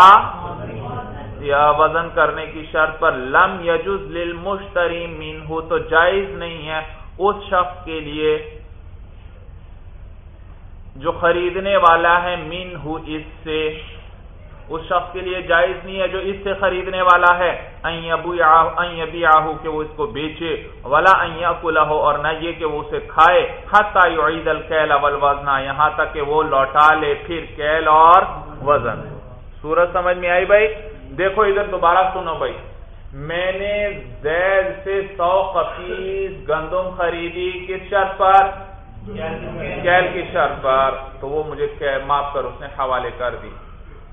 یا وزن کرنے کی شرط پر؟ لم یجز للمشتری مین تو جائز نہیں ہے۔ اس شخص کے لیے جو خریدنے والا ہے مین ہو اس سے اس شخص کے لیے جائز نہیں ہے جو اس سے خریدنے والا ہے۔ آہو کہ وہ اس کو بیچے۔ ولا کلا ہو اور نہ یہ کہ وہ اسے کھائے۔ حتی یعید الکیل والوزنہ یہاں تک کہ وہ لوٹا لے پھر کیل اور وزن۔ سورج سمجھ میں آئی بھائی؟ دیکھو ادھر دوبارہ سنو بھائی۔ میں نے زید سے سو قفیز گندم خریدی کس شرط پر؟ کیل کی شرط پر۔ تو وہ مجھے معاف کر، اس نے حوالے کر دی۔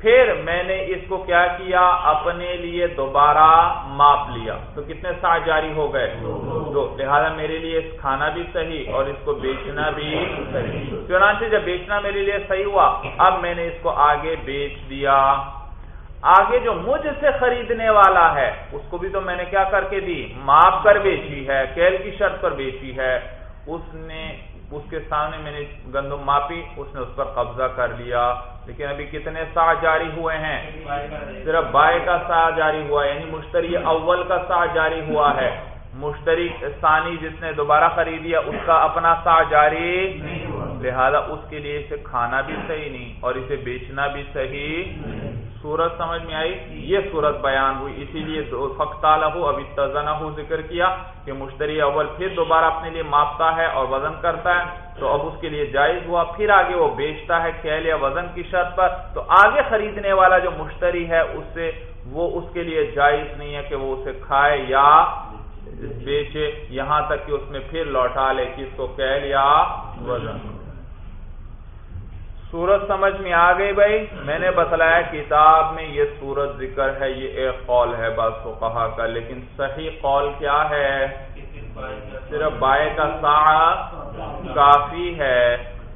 پھر میں نے اس کو کیا کیا؟ اپنے لیے دوبارہ ماپ لیا۔ تو کتنے ساتھ جاری ہو گئے؟ تو لہذا میرے لیے کھانا بھی صحیح اور اس کو بیچنا بھی صحیح۔ چنانچہ جب بیچنا میرے لیے صحیح ہوا، اب میں نے اس کو آگے بیچ دیا۔ آگے جو مجھ سے خریدنے والا ہے، اس کو بھی تو میں نے کیا کر کے دی؟ ماپ کر بیچی ہے، کیل کی شرط پر بیچی ہے۔ اس نے، اس کے سامنے میں نے گندم ماپی، اس نے اس پر قبضہ کر لیا۔ لیکن ابھی کتنے سا جاری ہوئے ہیں؟ صرف بائے کا سا جاری ہوا یعنی مشتری اول کا سا جاری ہوا ہے۔ مشتری ثانی جس نے دوبارہ خریدیا اس کا اپنا سا جاری لہذا اس کے لیے اسے کھانا بھی صحیح نہیں اور اسے بیچنا بھی صحیح سورت سمجھ میں آئی؟ یہ سورت بیان ہوئی، اسی لیے ہو ابھی تزنہ ہو ذکر کیا کہ مشتری اول پھر دوبارہ اپنے لیے ماپتا ہے اور وزن کرتا ہے۔ تو اب اس کے لیے جائز ہوا پھر آگے وہ بیچتا ہے کیل یا وزن کی شرط پر۔ تو آگے خریدنے والا جو مشتری ہے اس سے وہ اس کے لیے جائز نہیں ہے کہ وہ اسے کھائے یا بیچے۔ یہاں تک کہ اس میں پھر لوٹا لے کس کو کیل یا وزن۔ سورت سمجھ میں آ گئی بھائی؟ میں نے بتلایا کتاب میں یہ سورت ذکر ہے یہ ایک قول ہے بس کہا کا لیکن صحیح قول کیا ہے؟ صرف بائے کا سا کافی ہے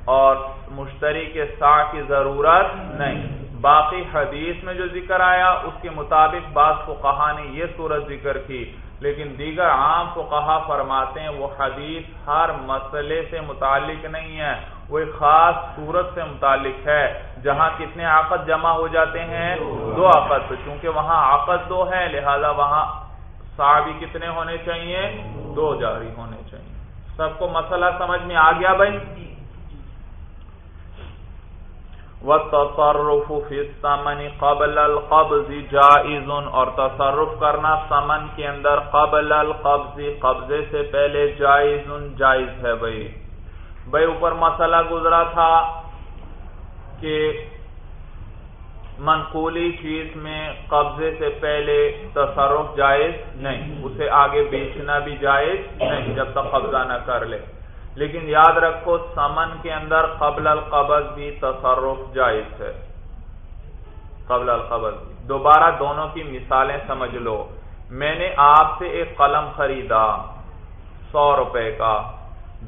اور مشتری کے سا کی ضرورت نہیں۔ باقی حدیث میں جو ذکر آیا، اس کے مطابق بعض کو کہا نے یہ سورت ذکر کی، لیکن دیگر عام کو کہا فرماتے ہیں وہ حدیث ہر مسئلے سے متعلق نہیں ہے، وہ ایک خاص صورت سے متعلق ہے، جہاں کتنے عقد جمع ہو جاتے ہیں؟ دو عقد۔ چونکہ وہاں عقد دو ہے لہذا وہاں صحابی کتنے ہونے چاہیے؟ دو جاری ہونے چاہیے سب کو مسئلہ سمجھ میں آ گیا بھائی؟ تصرف سمن قبل القبض جائز اور تصرف کرنا سمن کے اندر قبل القبض، قبضے سے پہلے جائز جائز ہے بھائی۔ بھائی، اوپر مسئلہ گزرا تھا کہ منقولی چیز میں قبضے سے پہلے تصرف جائز نہیں، اسے آگے بیچنا بھی جائز نہیں جب تک قبضہ نہ کر لے۔ لیکن یاد رکھو، سمن کے اندر قبل القبض بھی تصرف جائز ہے۔ قبل القبض دوبارہ دونوں کی مثالیں سمجھ لو۔ میں نے آپ سے ایک قلم خریدا، سو روپے کا۔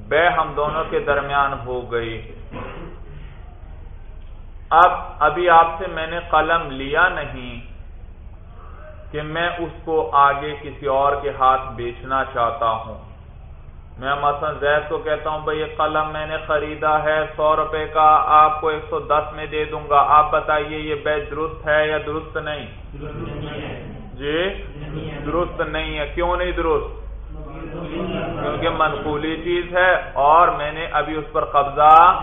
بے ہم دونوں کے درمیان ہو گئی۔ اب ابھی آپ سے میں نے قلم لیا نہیں کہ میں اس کو آگے کسی اور کے ہاتھ بیچنا چاہتا ہوں۔ میں مثلا زید کو کہتا ہوں بھائی یہ قلم میں نے خریدا ہے سو روپے کا آپ کو ایک سو دس میں دے دوں گا۔ آپ بتائیے یہ بیچ درست ہے یا درست نہیں؟ جی؟ درست نہیں ہے۔ کیوں نہیں درست؟ کیونکہ منقولی چیز ہے اور میں نے ابھی اس پر قبضہ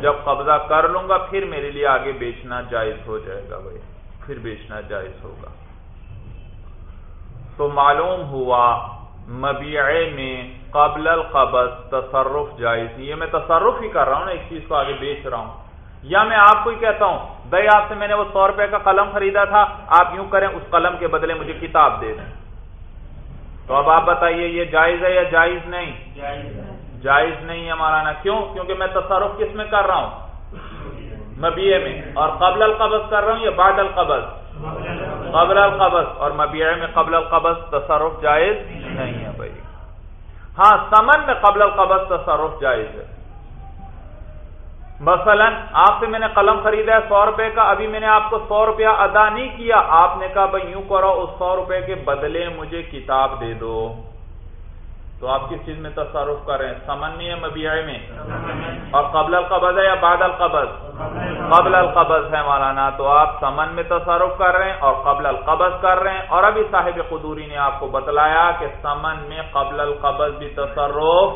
جب قبضہ کر لوں گا پھر میرے لیے آگے بیچنا جائز ہو جائے گا بھائی، پھر بیچنا جائز ہوگا۔ تو معلوم ہوا مبیعے میں قبل القبض تصرف جائز یہ میں تصرف ہی کر رہا ہوں نا ایک چیز کو آگے بیچ رہا ہوں۔ یا میں آپ کو ہی کہتا ہوں، بھائی، آپ سے میں نے وہ سو روپے کا قلم خریدا تھا، آپ یوں کریں، اس قلم کے بدلے مجھے کتاب دے دیں۔ تو اب آپ بتائیے یہ جائز ہے یا جائز نہیں؟ جائز نہیں ہے مولانا کیوں؟ کیونکہ میں تصرف کس میں کر رہا ہوں؟ مبیے میں۔ اور قبل القبض کر رہا ہوں یا بعد القبض؟ قبل القبض۔ اور مبیع میں قبل القبض تصرف جائز نہیں ہے بھائی۔ ہاں سمن میں قبل القبض تصرف جائز ہے۔ مثلا، آپ سے میں نے قلم خریدا ہے سو روپے کا، ابھی میں نے آپ کو سو روپیہ ادا نہیں کیا۔ آپ نے کہا، بھائی، یوں کرو، اس سو روپے کے بدلے مجھے کتاب دے دو۔ تو آپ کس چیز میں تصرف کر رہے ہیں؟ سمنی ہے مبیائی میں؟ اور قبل القبض ہے یا بعد القبض؟ قبل القبض ہے مولانا۔ تو آپ سمن میں تصرف کر رہے ہیں اور قبل القبض کر رہے ہیں۔ اور ابھی صاحب قدوری نے آپ کو بتلایا کہ سمن میں قبل القبض بھی تصرف،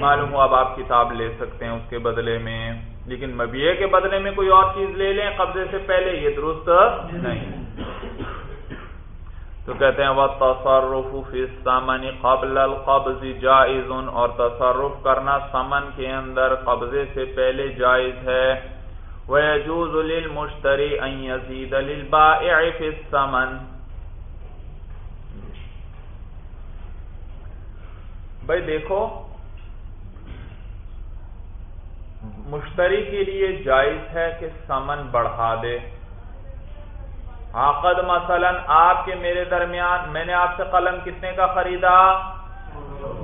معلوم ہو اب آپ کتاب لے سکتے ہیں اس کے بدلے میں۔ لیکن مبیے کے بدلے میں کوئی اور چیز لے لیں، قبضے سے پہلے یہ درست نہیں۔ تو کہتے ہیں وہ تصرف سمن قبل القبض جائز۔ اور تصرف کرنا سمن کے اندر قبضے سے پہلے جائز ہے۔ وَيَجُوزُ لِلْمُشْتَرِ أَن يَزِيدَ لِلْبَائِعِ فِي السَّمَنِ بھائی دیکھو مشتری کے لیے جائز ہے کہ سمن بڑھا دے۔ عقد مثلا آپ کے میرے درمیان، میں نے آپ سے قلم کتنے کا خریدا؟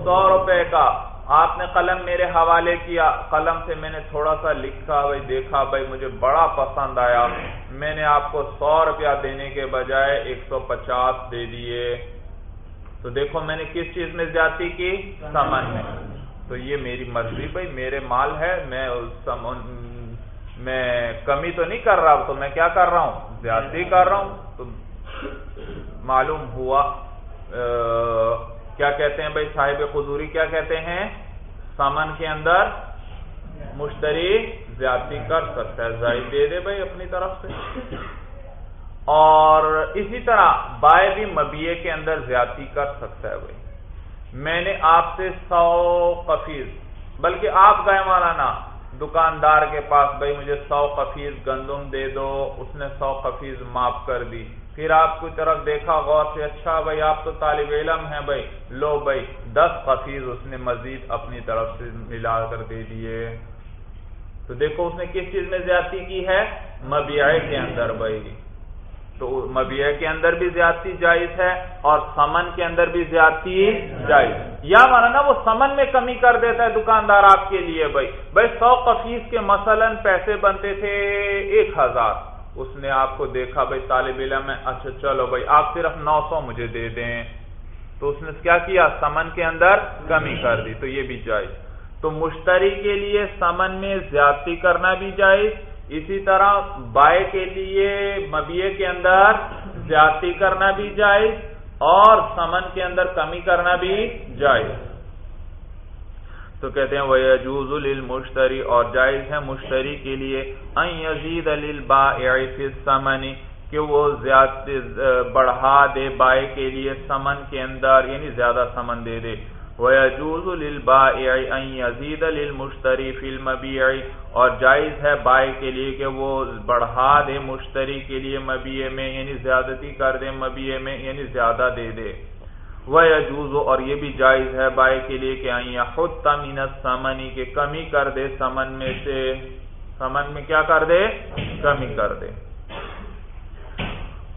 سو روپے کا۔ آپ نے قلم میرے حوالے کیا۔ قلم سے میں نے تھوڑا سا لکھا، بھائی دیکھا، بھائی مجھے بڑا پسند آیا۔ میں نے آپ کو سو روپیہ دینے کے بجائے ایک سو پچاس دے دیے۔ تو دیکھو میں نے کس چیز میں زیادتی کی؟ سمن میں۔ تو یہ میری مرضی بھائی، میرے مال ہے، میں میں کمی تو نہیں کر رہا، تو میں کیا کر رہا ہوں؟ زیادتی کر رہا ہوں۔ تو معلوم ہوا کیا کہتے ہیں بھائی؟ صاحب خزوری کیا کہتے ہیں؟ سمن کے اندر مشتری زیادتی کر سکتا ہے۔ ظاہر دے دے بھائی اپنی طرف سے۔ اور اسی طرح بائے بھی مبیے کے اندر زیادتی کر سکتا ہے بھائی۔ میں نے آپ سے سو قفیز، بلکہ آپ گئے مولانا، دکاندار کے پاس بھائی مجھے سو قفیز گندم دے دو، اس نے سو قفیز معاف کر دی۔ پھر آپ کی طرف دیکھا، غور سے اچھا بھائی، آپ تو طالب علم ہیں بھائی۔ لو بھائی، دس قفیز اس نے مزید اپنی طرف سے ملا کر دے دیے۔ تو دیکھو، اس نے کس چیز میں زیادتی کی ہے؟ مبیعے کے اندر بھائی۔ تو مبیع کے اندر بھی زیادتی جائز ہے اور سمن کے اندر بھی زیادتی جائز یا مانا نا وہ سمن میں کمی کر دیتا ہے دکاندار آپ کے لیے بھائی۔ بھائی سو قفیس کے مثلا پیسے بنتے تھے ایک ہزار۔ اس نے آپ کو دیکھا بھائی طالب علم ہے۔ اچھا چلو بھائی، آپ صرف نو سو مجھے دے دیں۔ تو اس نے کیا کیا؟ سمن کے اندر کمی کر دی، تو یہ بھی جائز۔ تو مشتری کے لیے سمن میں زیادتی کرنا بھی جائز۔ اسی طرح بائے کے لیے مبیے کے اندر زیادتی کرنا بھی جائز اور سمن کے اندر کمی کرنا بھی جائز۔ تو کہتے ہیں وہ عجوز المشتری اور جائز ہے مشتری کے لیے یزید سمنی کہ وہ زیادہ بڑھا دے بائے کے لیے سمن کے اندر یعنی زیادہ سمن دے دے۔ وَيَجُوزُ لِلْبَائِعِ أَن يَزِيدَ لِلْمُشْتَرِ فِي الْمَبِيعِ اور جائز ہے بائی کے لیے کہ وہ بڑھا دے مشتری کے لیے مبیع میں یعنی زیادتی کر دے مبیع میں یعنی زیادہ دے دے۔ وَيَجُوزُ اور یہ بھی جائز ہے بائی کے لیے کہ أَن يَحُتَّ مِنَ السَّمَنِ کہ کمی کر دے سمن میں سے۔ سمن میں کیا کر دے؟ کمی کر دے۔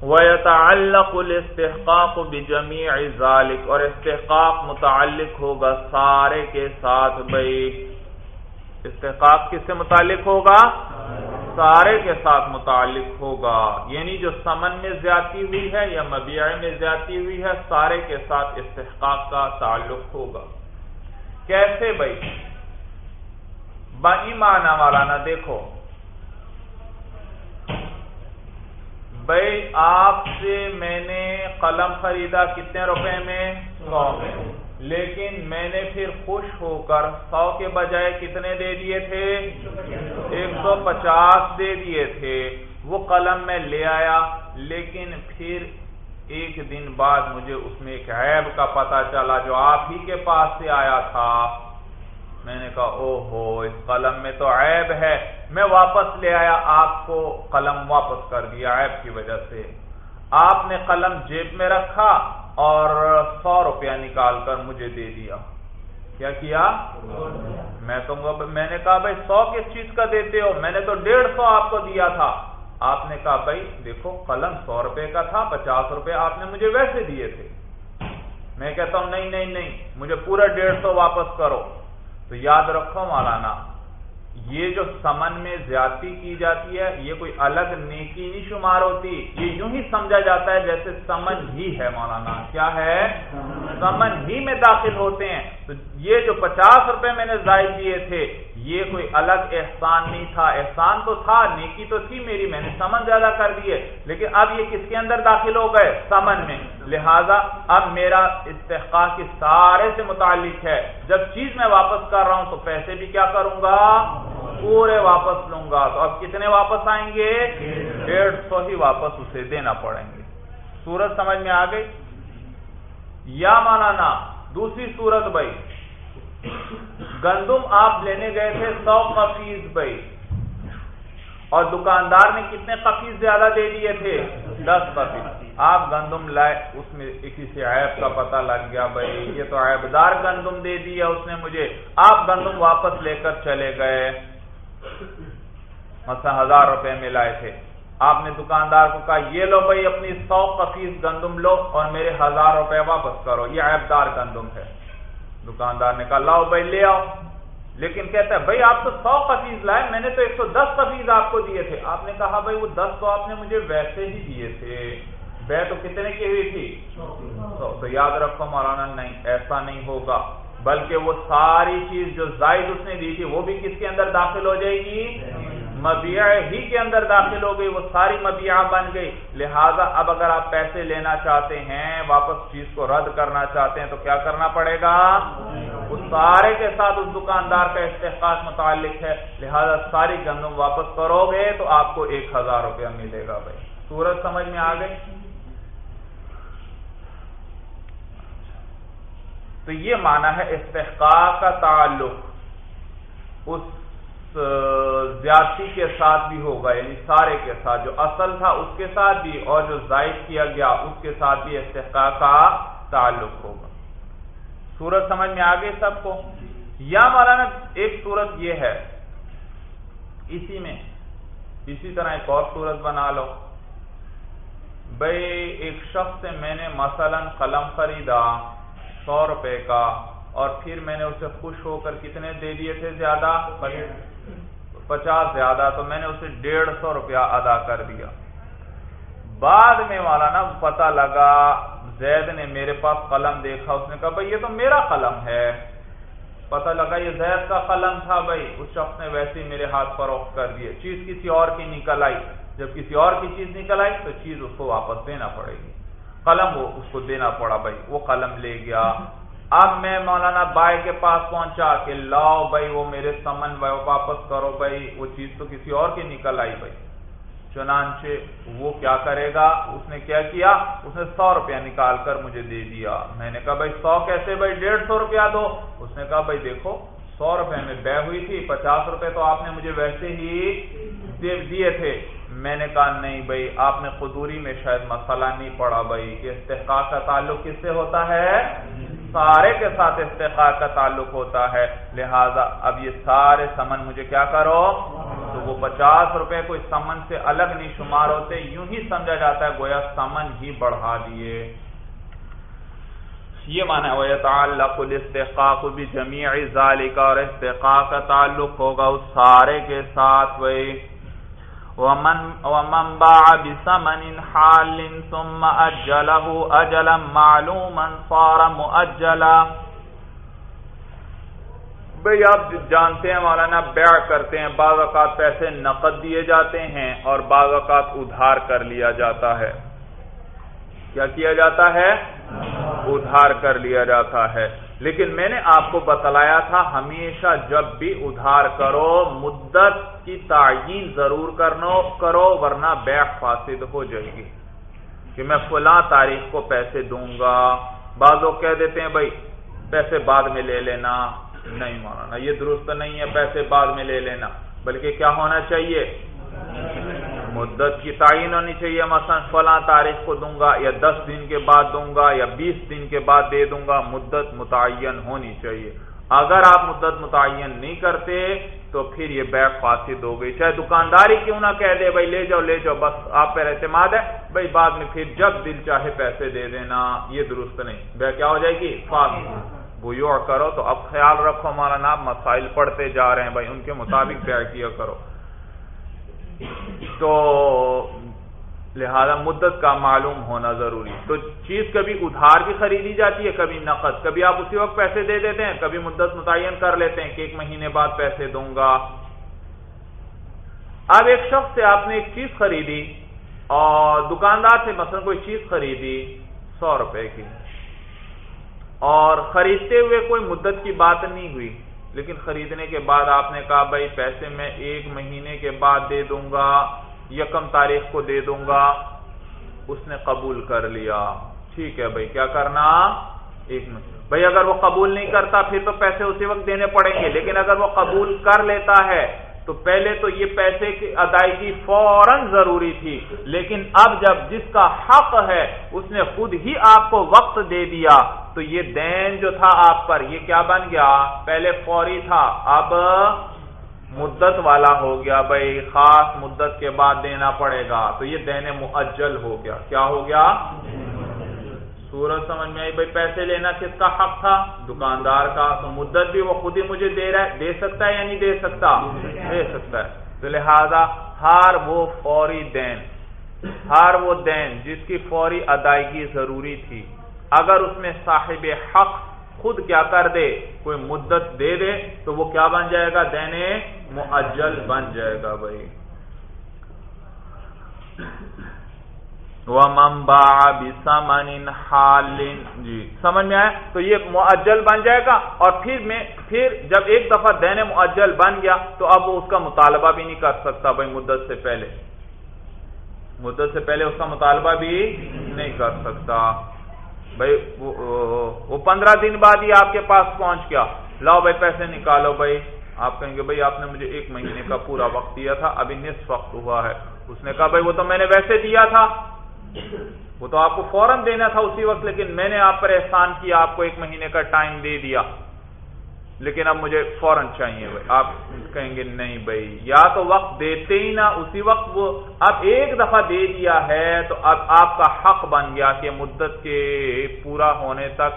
وَيَتَعَلَّقُ الْإِسْتِحْقَاقُ بِجَمِيعِ ذَلِكَ، اور استحقاق متعلق ہوگا سارے کے ساتھ بھئی استحقاق کس سے متعلق ہوگا؟ سارے کے ساتھ متعلق ہوگا۔ یعنی جو سمن میں زیادتی ہوئی ہے یا مبیع میں زیادتی ہوئی ہے، سارے کے ساتھ استحقاق کا تعلق ہوگا۔ کیسے بھائی؟ بائیمانہ والا نہ دیکھو۔ بھائی آپ سے میں نے قلم خریدا کتنے روپے میں؟ سو میں۔ لیکن میں نے پھر خوش ہو کر سو کے بجائے کتنے دے دیے تھے؟ ایک سو پچاس دے دیے تھے۔ وہ قلم میں لے آیا لیکن پھر ایک دن بعد مجھے اس میں ایک عیب کا پتا چلا جو آپ ہی کے پاس سے آیا تھا۔ میں نے کہا او ہو اس قلم میں تو عیب ہے۔ میں واپس لے آیا، آپ کو قلم واپس کر دیا عیب کی وجہ سے۔ آپ نے قلم جیب میں رکھا اور سو روپیہ نکال کر مجھے دے دیا۔ کیا کیا؟ میں تو میں نے کہا، بھائی، سو کس چیز کا دیتے ہو؟ میں نے تو ڈیڑھ سو آپ کو دیا تھا۔ آپ نے کہا، بھائی، دیکھو، قلم سو روپے کا تھا، پچاس روپے آپ نے مجھے ویسے دیے تھے۔ میں کہتا ہوں، نہیں نہیں نہیں، مجھے پورا ڈیڑھ سو واپس کرو۔ تو یاد رکھو مولانا، یہ جو سمن میں زیادتی کی جاتی ہے، یہ کوئی الگ نیکی نہیں شمار ہوتی، یہ یوں ہی سمجھا جاتا ہے جیسے سمن ہی ہے مولانا۔ کیا ہے؟ سمن ہی میں داخل ہوتے ہیں۔ تو یہ جو پچاس روپے میں نے ضائع کیے تھے یہ کوئی الگ احسان نہیں تھا۔ احسان تو تھا، نیکی تو تھی میری، میں نے سمن زیادہ کر دیے لیکن اب یہ کس کے اندر داخل ہو گئے؟ سمن میں۔ لہذا اب میرا استحقاق کی سارے سے متعلق ہے۔ جب چیز میں واپس کر رہا ہوں تو پیسے بھی کیا کروں گا؟ پورے واپس لوں گا۔ تو اب کتنے واپس آئیں گے؟ ڈیڑھ سو ہی واپس اسے دینا پڑیں گے۔ سورت سمجھ میں آ گئی؟ یا مانا دوسری صورت بھائی۔ گندم آپ لینے گئے تھے سو کفیز بھائی۔ اور دکاندار نے کتنے کفیز زیادہ دے دیے تھے؟ دس کفیز آپ گندم لائے، اس میں کسی عیب کا پتہ لگ گیا بھائی۔ یہ تو عیب دار گندم دے دیا اس نے مجھے۔ آپ گندم واپس لے کر چلے گئے۔ مثلا ہزار روپے میں لائے تھے۔ آپ نے دکاندار کو کہا، یہ لو بھائی اپنی سو کفیز گندم لو اور میرے ہزار روپے واپس کرو۔ یہ عیب دار گندم ہے۔ دکاندار نے کہا، لاؤ بھائی، لے آؤ۔ لیکن کہتا ہے، بھائی، آپ تو سو کفیز لائے، میں نے تو ایک سو دس کفیز آپ کو دیے تھے۔ آپ نے کہا، بھائی، وہ دس تو آپ نے مجھے ویسے ہی دیے تھے۔ بے تو کتنے کی ہوئی تھی؟ تو یاد رکھو مولانا، نہیں، ایسا نہیں ہوگا۔ بلکہ وہ ساری چیز جو زائد اس نے دی تھی، وہ بھی کس کے اندر داخل ہو جائے گی؟ مبیع ہی کے اندر داخل ہو گئی، وہ ساری مبیع بن گئی۔ لہذا اب اگر آپ پیسے لینا چاہتے ہیں، واپس چیز کو رد کرنا چاہتے ہیں، تو کیا کرنا پڑے گا؟ اس سارے کے ساتھ اس دکاندار کا استحقاق متعلق ہے۔ لہذا ساری گندم واپس کرو گے تو آپ کو ایک ہزار روپیہ ملے گا بھائی۔ سورج سمجھ میں آ گئی؟ تو یہ مانا ہے استحقاق کا تعلق۔ اس زیادتی کے ساتھ بھی ہوگا یعنی سارے کے ساتھ، جو اصل تھا اس کے ساتھ بھی اور جو زائد کیا گیا اس کے ساتھ بھی استحقاق کا تعلق ہوگا۔ سورت سمجھ میں آگے سب کو؟ یا مولانا، ایک صورت یہ ہے، اسی میں، اسی طرح ایک اور صورت بنا لو۔ بھائی ایک شخص سے میں نے مثلا قلم خریدا، سو روپے کا اور پھر میں نے اسے خوش ہو کر کتنے دے دیے تھے زیادہ؟ پچاس زیادہ، تو میں نے اسے ڈیڑھ سو روپیہ ادا کر دیا۔ بعد میں والا نا پتا لگا، زید نے میرے پاس قلم دیکھا، اس نے کہا، بھائی، یہ تو میرا قلم ہے۔ پتا لگا، یہ زید کا قلم تھا بھائی۔ اس شخص نے ویسے ہی میرے ہاتھ فروخت کر دیے چیز کسی اور کی نکل آئی۔ جب کسی اور کی چیز نکل آئی، تو چیز اس کو واپس دینا پڑے گی۔ قلم وہ، اس کو دینا پڑا بھائی۔ وہ قلم لے گیا۔ اب میں مولانا بائی کے پاس پہنچا کہ لاؤ بھائی، وہ میرے سمن بھائی واپس کرو بھائی۔ وہ چیز تو کسی اور کی نکل آئی بھائی۔ چنانچہ وہ کیا کرے گا؟ اس نے کیا کیا؟ اس نے سو روپیہ نکال کر مجھے دے دیا۔ میں نے کہا بھائی، سو کیسے بھائی؟ ڈیڑھ سو روپیہ دو۔ اس نے کہا بھائی، دیکھو، سو روپے میں بے ہوئی تھی، پچاس روپے تو آپ نے مجھے ویسے ہی دیے تھے۔ میں نے کہا نہیں بھائی، آپ نے قدوری میں شاید مسئلہ نہیں پڑا بھائی۔ کہ استحقاق کا تعلق کس سے ہوتا ہے؟ سارے کے ساتھ استحقاق کا تعلق ہوتا ہے، لہذا اب یہ سارے سمن مجھے کیا کرو؟ تو وہ پچاس روپے کو اس سمن سے الگ نہیں شمار ہوتے، یوں ہی سمجھا جاتا ہے، گویا سمن ہی بڑھا دیے۔ یہ مانا وہ تعلق الاستحقاق بھی جمیع ذالک اور استحقاق کا تعلق ہوگا اس سارے کے ساتھ، وہی ومن ومن باع بثمن حال ثم اجله اجلا معلوما صار مؤجلا. بھئی آپ جانتے ہیں مولانا بیع کرتے ہیں بعض اوقات پیسے نقد دیے جاتے ہیں اور بعض اوقات ادھار کر لیا جاتا ہے۔ کیا کیا جاتا ہے؟ ادھار کر لیا جاتا ہے۔ لیکن میں نے آپ کو بتلایا تھا ہمیشہ جب بھی ادھار کرو، مدت کی تعین ضرور کرو، ورنہ بیع فاسد ہو جائے گی۔ کہ میں فلاں تاریخ کو پیسے دوں گا۔ بعض لوگ کہہ دیتے ہیں، بھائی، پیسے بعد میں لے لینا۔ نہیں ماننا یہ درست نہیں ہے، پیسے بعد میں لے لینا۔ بلکہ کیا ہونا چاہیے؟ مدت کی تعین ہونی چاہیے، مثلا فلاں تاریخ کو دوں گا یا دس دن کے بعد دوں گا یا بیس دن کے بعد دے دوں گا، مدت متعین ہونی چاہیے۔ اگر آپ مدت متعین نہیں کرتے تو پھر یہ بیگ فاسد ہو گئی۔ چاہے دکانداری کیوں نہ کہہ دے، بھائی لے جاؤ لے جاؤ، بس آپ پر اعتماد ہے۔ بھائی بعد میں پھر جب دل چاہے پیسے دے دینا، یہ درست نہیں۔ بے کیا ہو جائے گی؟ فاسد۔ بھو کرو تو اب خیال رکھو ہمارا نام، مسائل پڑھتے جا رہے ہیں۔ بھائی ان کے مطابق بے کیا کرو۔ تو لہذا مدت کا معلوم ہونا ضروری تو چیز کبھی ادھار بھی خریدی جاتی ہے، کبھی نقد۔ کبھی آپ اسی وقت پیسے دے دیتے ہیں، کبھی مدت متعین کر لیتے ہیں کہ ایک مہینے بعد پیسے دوں گا۔ اب ایک شخص سے آپ نے ایک چیز خریدی اور دکاندار سے مثلا کوئی چیز خریدی سو روپے کی اور خریدتے ہوئے کوئی مدت کی بات نہیں ہوئی۔ لیکن خریدنے کے بعد آپ نے کہا بھائی پیسے میں ایک مہینے کے بعد دے دوں گا یکم تاریخ کو دے دوں گا۔ اس نے قبول کر لیا۔ ٹھیک ہے بھائی، کیا کرنا؟ ایک بھائی اگر وہ قبول نہیں کرتا، پھر تو پیسے اسی وقت دینے پڑیں گے۔ لیکن اگر وہ قبول کر لیتا ہے تو پہلے تو یہ پیسے کی ادائیگی فوراً ضروری تھی، لیکن اب جب جس کا حق ہے، اس نے خود ہی آپ کو وقت دے دیا، تو یہ دین جو تھا آپ پر، یہ کیا بن گیا؟ پہلے فوری تھا، اب مدت والا ہو گیا، بھائی خاص مدت کے بعد دینا پڑے گا، تو یہ دین معجل ہو گیا۔ کیا ہو گیا؟ سورج سمجھ میں آئی، بھائی پیسے لینا کس کا حق تھا؟ دکاندار کا، تو مدت بھی وہ خود ہی مجھے دے رہا ہے، دے سکتا ہے یا نہیں دے سکتا؟ دے سکتا ہے۔ تو لہذا ہر وہ فوری دین، ہر وہ دین جس کی فوری ادائیگی ضروری تھی، اگر اس میں صاحب حق خود کیا کر دے، کوئی مدت دے دے، تو وہ کیا بن جائے گا؟ دینے معجل بن جائے گا بھائی۔ حال۔ جی سمجھ میں آیا؟ تو یہ معجل بن جائے گا اور پھر میں پھر جب ایک دفعہ دین معجل بن گیا تو اب وہ اس کا مطالبہ بھی نہیں کر سکتا بھائی مدت سے پہلے۔ مدت سے پہلے اس کا مطالبہ بھی نہیں کر سکتا۔ بھائی وہ پندرہ دن بعد ہی آپ کے پاس پہنچ گیا۔ لاؤ بھائی، پیسے نکالو بھائی۔ آپ کہیں گے، بھائی، آپ نے مجھے ایک مہینے کا پورا وقت دیا تھا، ابھی نصف وقت ہوا ہے۔ اس نے کہا، بھائی، وہ تو میں نے ویسے دیا تھا۔ وہ تو آپ کو فوراً دینا تھا اسی وقت، لیکن میں نے آپ پر احسان کیا، آپ کو ایک مہینے کا ٹائم دے دیا۔ لیکن اب مجھے فوراً چاہیے۔ بھائی آپ کہیں گے نہیں بھائی، یا تو وقت دیتے ہی نہ، اسی وقت وہ اب ایک دفعہ دے دیا ہے تو اب آپ کا حق بن گیا کہ مدت کے پورا ہونے تک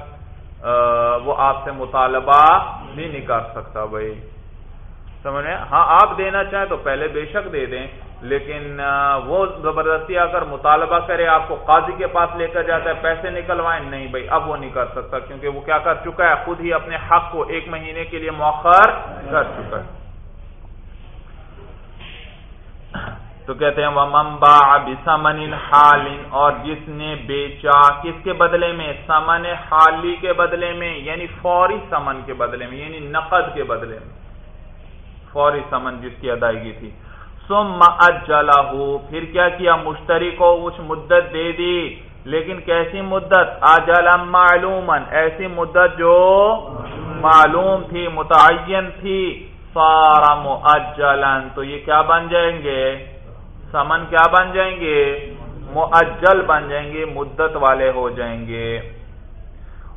وہ آپ سے مطالبہ نہیں کر سکتا بھائی۔ سمجھے ہاں آپ دینا چاہیں تو پہلے بے شک دے دیں۔ لیکن وہ زبردستی اگر مطالبہ کرے، آپ کو قاضی کے پاس لے کر جاتا ہے، پیسے نکلوائیں، نہیں بھائی، اب وہ نہیں کر سکتا، کیونکہ وہ کیا کر چکا ہے، خود ہی اپنے حق کو ایک مہینے کے لیے مؤخر کر چکا ہے۔ تو کہتے ہیں وہ ممبا اب سمن حالن اور جس نے بیچا، کس کے بدلے میں؟ سمن حالی کے بدلے میں یعنی فوری سمن کے بدلے میں یعنی نقد کے بدلے میں۔ فوری سمن جس کی ادائیگی تھی۔ سم اجلہ پھر کیا کیا؟ مشتری کو کچھ مدت دے دی۔ لیکن کیسی مدت؟ اجل معلوم ایسی مدت جو معلوم تھی، متعین تھی۔ سارا مجلن تو یہ کیا بن جائیں گے؟ سمن کیا بن جائیں گے؟ معجل بن جائیں گے، مدت والے ہو جائیں گے۔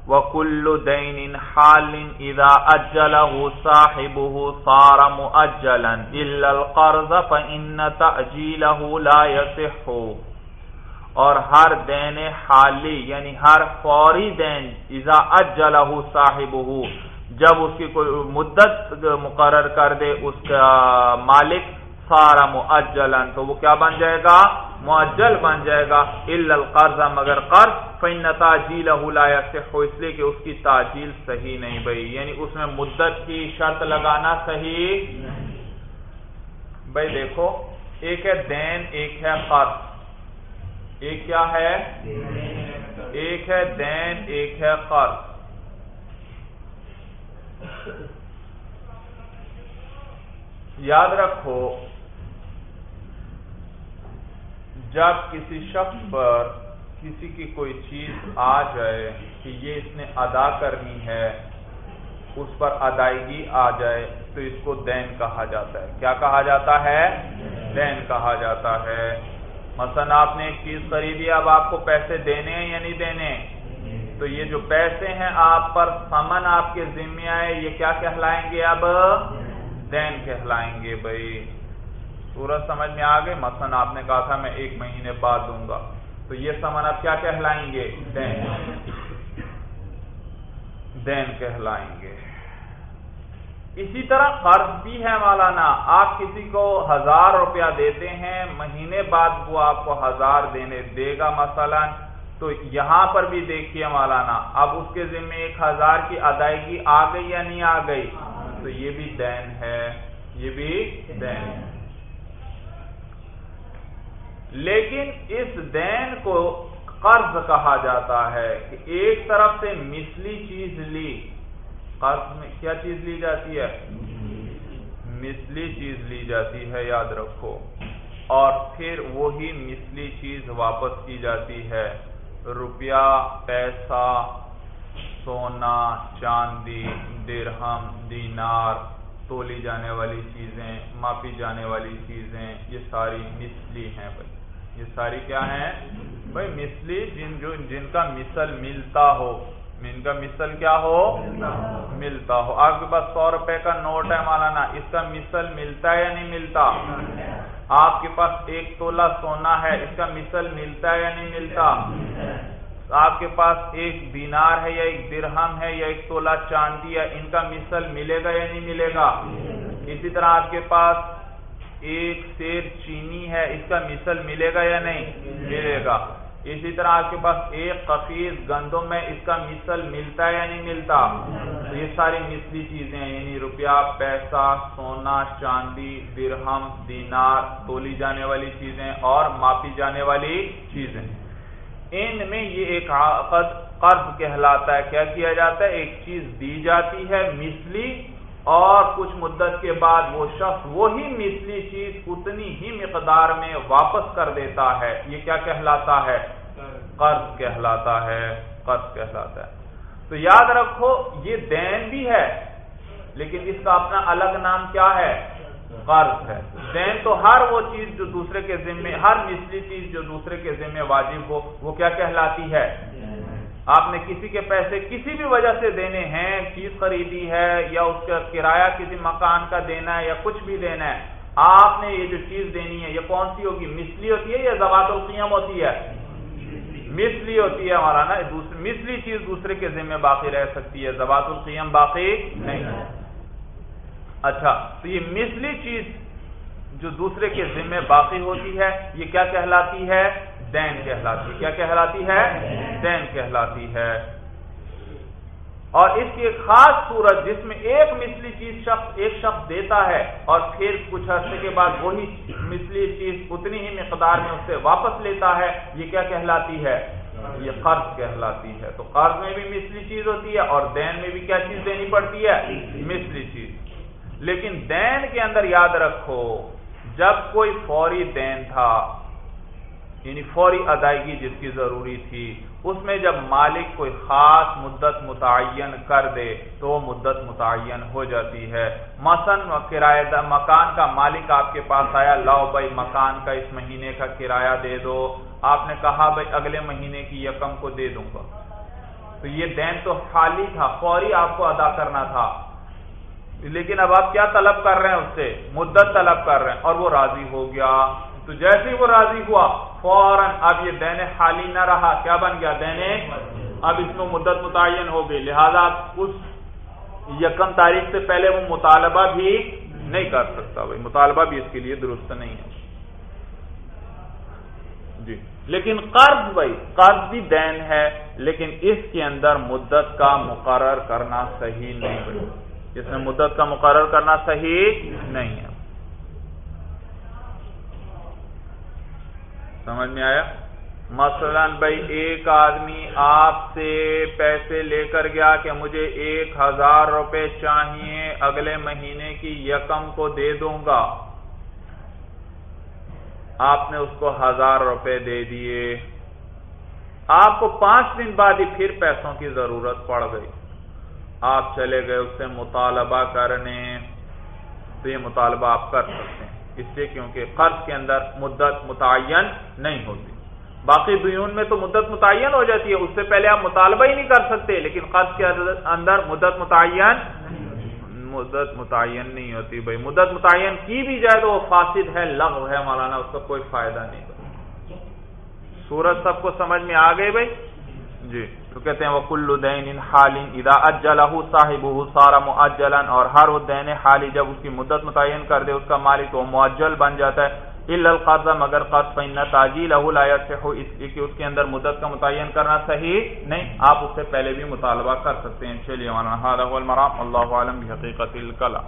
وَكُلُّ دَيْنٍ حَالٍ إِذَا أَجَّلَهُ صَاحِبُهُ صَارَ مُؤَجَّلًا إِلَّا الْقَرْضَ فَإِنَّ تَأْجِيلَهُ لَا يَصِحُّ. اور ہر دین حالی یعنی ہر فوری دین اذا اجلہ صاحبہ جب اس کی کوئی مدت مقرر کر دے اس کا مالک سارا معجلن تو وہ کیا بن جائے گا؟ معجل بن جائے گا۔ القرض، مگر قرض فن تاجیل اس لیے کہ اس کی تاجیل صحیح نہیں بھائی یعنی اس میں مدت کی شرط لگانا صحیح بھائی دیکھو، ایک ہے دین، ایک ہے قرض۔ ایک کیا ہے؟ ایک ہے دین، ایک ہے قرض۔ یاد رکھو جب کسی شخص پر کسی کی کوئی چیز آ جائے کہ یہ اس نے ادا کرنی ہے، اس پر ادائیگی آ جائے تو اس کو دین کہا جاتا ہے۔ کیا کہا جاتا ہے؟ دین کہا جاتا ہے۔ مثلا آپ نے ایک چیز خریدی، اب آپ کو پیسے دینے ہیں یا نہیں دینے؟ تو یہ جو پیسے ہیں آپ پر سمن آپ کے ذمہ آئے، یہ کیا کہلائیں گے اب؟ دین کہلائیں گے بھائی۔ سورج سمجھ میں آ گئے؟ مثلا آپ نے کہا تھا میں ایک مہینے بعد دوں گا۔ تو یہ سمن اب کیا کہلائیں گے؟ دین۔ دین کہلائیں گے۔ اسی طرح قرض بھی ہے مولانا۔ آپ کسی کو ہزار روپیہ دیتے ہیں، مہینے بعد وہ آپ کو ہزار دینے دے گا مثلا۔ تو یہاں پر بھی دیکھیے مولانا، اب اس کے ذمہ ایک ہزار کی ادائیگی آ گئی یا نہیں آ گئی؟ تو یہ بھی دین ہے۔ یہ بھی دین۔ ہے لیکن اس دین کو قرض کہا جاتا ہے کہ ایک طرف سے مثلی چیز لی، قرض میں کیا چیز لی جاتی ہے؟ مثلی چیز لی جاتی ہے، یاد رکھو۔ اور پھر وہی مثلی چیز واپس کی جاتی ہے۔ روپیہ، پیسہ، سونا، چاندی، درہم، دینار، تولی جانے والی چیزیں ماپی جانے والی چیزیں، یہ ساری مثلی ہیں۔ بھائی یہ ساری کیا ہیں؟ بھائی مسلی جن جو جن کا مثل ملتا ہو۔ ان کا مثل کیا ہو؟ ملتا ہو۔ آپ کے پاس سو روپے کا نوٹ ہے مولانا، اس کا مثل ملتا ہے یا نہیں ملتا؟ آپ کے پاس ایک تولا سونا ہے، اس کا مثل ملتا ہے یا نہیں ملتا؟ آپ کے پاس ایک دینار ہے یا ایک درہم ہے یا ایک تولا چاندی ہے، ان کا مثل ملے گا یا نہیں ملے گا؟ اسی طرح آپ کے پاس ایک سیر چینی ہے، اس کا مثل ملے گا یا نہیں؟ ملے گا۔ اسی طرح آپ کے پاس ایک قفیز گندم ہے، اس کا مثل ملتا ہے یا نہیں ملتا؟ تو یہ ساری مثلی چیزیں ہیں یعنی روپیہ، پیسہ، سونا، چاندی، درہم، دینار تولی جانے والی چیزیں اور ماپی جانے والی چیزیں۔ ان میں یہ ایک عقد، قرض کہلاتا ہے۔ کیا کیا جاتا ہے؟ ایک چیز دی جاتی ہے، مثلی اور کچھ مدت کے بعد وہ شخص وہی مثلی چیز اتنی ہی مقدار میں واپس کر دیتا ہے۔ یہ کیا کہلاتا ہے؟ قرض کہلاتا ہے، قرض کہلاتا ہے۔ تو یاد رکھو، یہ دین بھی ہے، لیکن اس کا اپنا الگ نام کیا ہے؟ قرض ہے۔ دین تو ہر وہ چیز جو دوسرے کے ذمے، ہر مثلی چیز جو دوسرے کے ذمے واجب ہو، وہ کیا کہلاتی ہے؟ آپ نے کسی کے پیسے کسی بھی وجہ سے دینے ہیں، چیز خریدی ہے یا اس کا کرایہ کسی مکان کا دینا ہے یا کچھ بھی دینا ہے، آپ نے یہ جو چیز دینی ہے، یہ کون سی ہوگی؟ مسلی ہوتی ہے یا زبات القیم ہوتی ہے؟ مسلی ہوتی ہے ہمارا نا مسلی چیز دوسرے کے ذمہ باقی رہ سکتی ہے زبات القیم باقی نہیں ہے۔ اچھا تو یہ مسلی چیز جو دوسرے کے ذمہ باقی ہوتی ہے، یہ کیا کہلاتی ہے؟ دین کہلاتی کیا کہلاتی ہے؟ دین کہلاتی ہے۔ اور اس کی ایک خاص صورت جس میں ایک مثلی چیز شخص ایک شخص دیتا ہے اور پھر کچھ عرصے کے بعد وہی مثلی چیز اتنی ہی مقدار میں اس سے واپس لیتا ہے، یہ کیا کہلاتی ہے؟ یہ قرض کہلاتی ہے۔ تو قرض میں بھی مثلی چیز ہوتی ہے اور دین میں بھی کیا چیز دینی پڑتی ہے؟ مثلی چیز۔ لیکن دین کے اندر یاد رکھو، جب کوئی فوری دین تھا یعنی فوری ادائیگی جس کی ضروری تھی، اس میں جب مالک کوئی خاص مدت متعین کر دے تو وہ مدت متعین ہو جاتی ہے۔ مثلا کرایہ مکان کا مالک آپ کے پاس آیا، لاؤ بھائی مکان کا اس مہینے کا کرایہ دے دو۔ آپ نے کہا، بھائی اگلے مہینے کی یکم کو دے دوں گا۔ تو یہ دین تو خالی تھا، فوری آپ کو ادا کرنا تھا۔ لیکن اب آپ کیا طلب کر رہے ہیں اس سے؟ مدت طلب کر رہے ہیں اور وہ راضی ہو گیا۔ تو جیسے ہی وہ راضی ہوا، فوراً اب یہ دین خالی نہ رہا، کیا بن گیا؟ دین اب اس میں مدت متعین ہو گئی۔ لہذا اس یکم تاریخ سے پہلے وہ مطالبہ بھی نہیں کر سکتا۔ بھائی، مطالبہ بھی اس کے لیے درست نہیں ہے۔ جی۔ لیکن قرض، بھائی، قرض بھی دین ہے، لیکن اس کے اندر مدت کا مقرر کرنا صحیح نہیں۔ بھائی، اس میں مدت کا مقرر کرنا صحیح نہیں ہے۔ سمجھ میں آیا؟ مثلا بھائی ایک آدمی آپ سے پیسے لے کر گیا کہ مجھے ایک ہزار روپے چاہیے، اگلے مہینے کی یکم کو دے دوں گا۔ آپ نے اس کو ہزار روپے دے دیے۔ آپ کو پانچ دن بعد ہی پھر پیسوں کی ضرورت پڑ گئی۔ آپ چلے گئے، اس سے مطالبہ کرنے۔ تو یہ مطالبہ آپ کر سکتے ہیں۔ اس سے کیونکہ قرض کے اندر مدت متعین نہیں ہوتی۔ باقی دیون میں تو مدت متعین ہو جاتی ہے، اس سے پہلے آپ مطالبہ ہی نہیں کر سکتے، لیکن قرض کے اندر مدت متعین مدت متعین نہیں ہوتی بھائی۔ مدت متعین کی بھی جائے تو وہ فاسد ہے، لغو ہے مولانا، اس کا کوئی فائدہ نہیں۔ سورج سب کو سمجھ میں آ گئے بھائی؟ جی۔ تو کہتے ہیں وہ کلو دین حالین ادا اجلا صاحب سارا معجلن اور ہر وہ دین حالی جب اس کی مدت متعین کر دے، اس کا مالک تو معجل بن جاتا ہے۔ القرض مگر قرض فین تاجیل سے ہو اس لیے کہ اس کے اندر مدت کا متعین کرنا صحیح نہیں، آپ اس سے پہلے بھی مطالبہ کر سکتے ہیں۔ چلیے مولانا المرام اللہ عالم حقیقت الکلا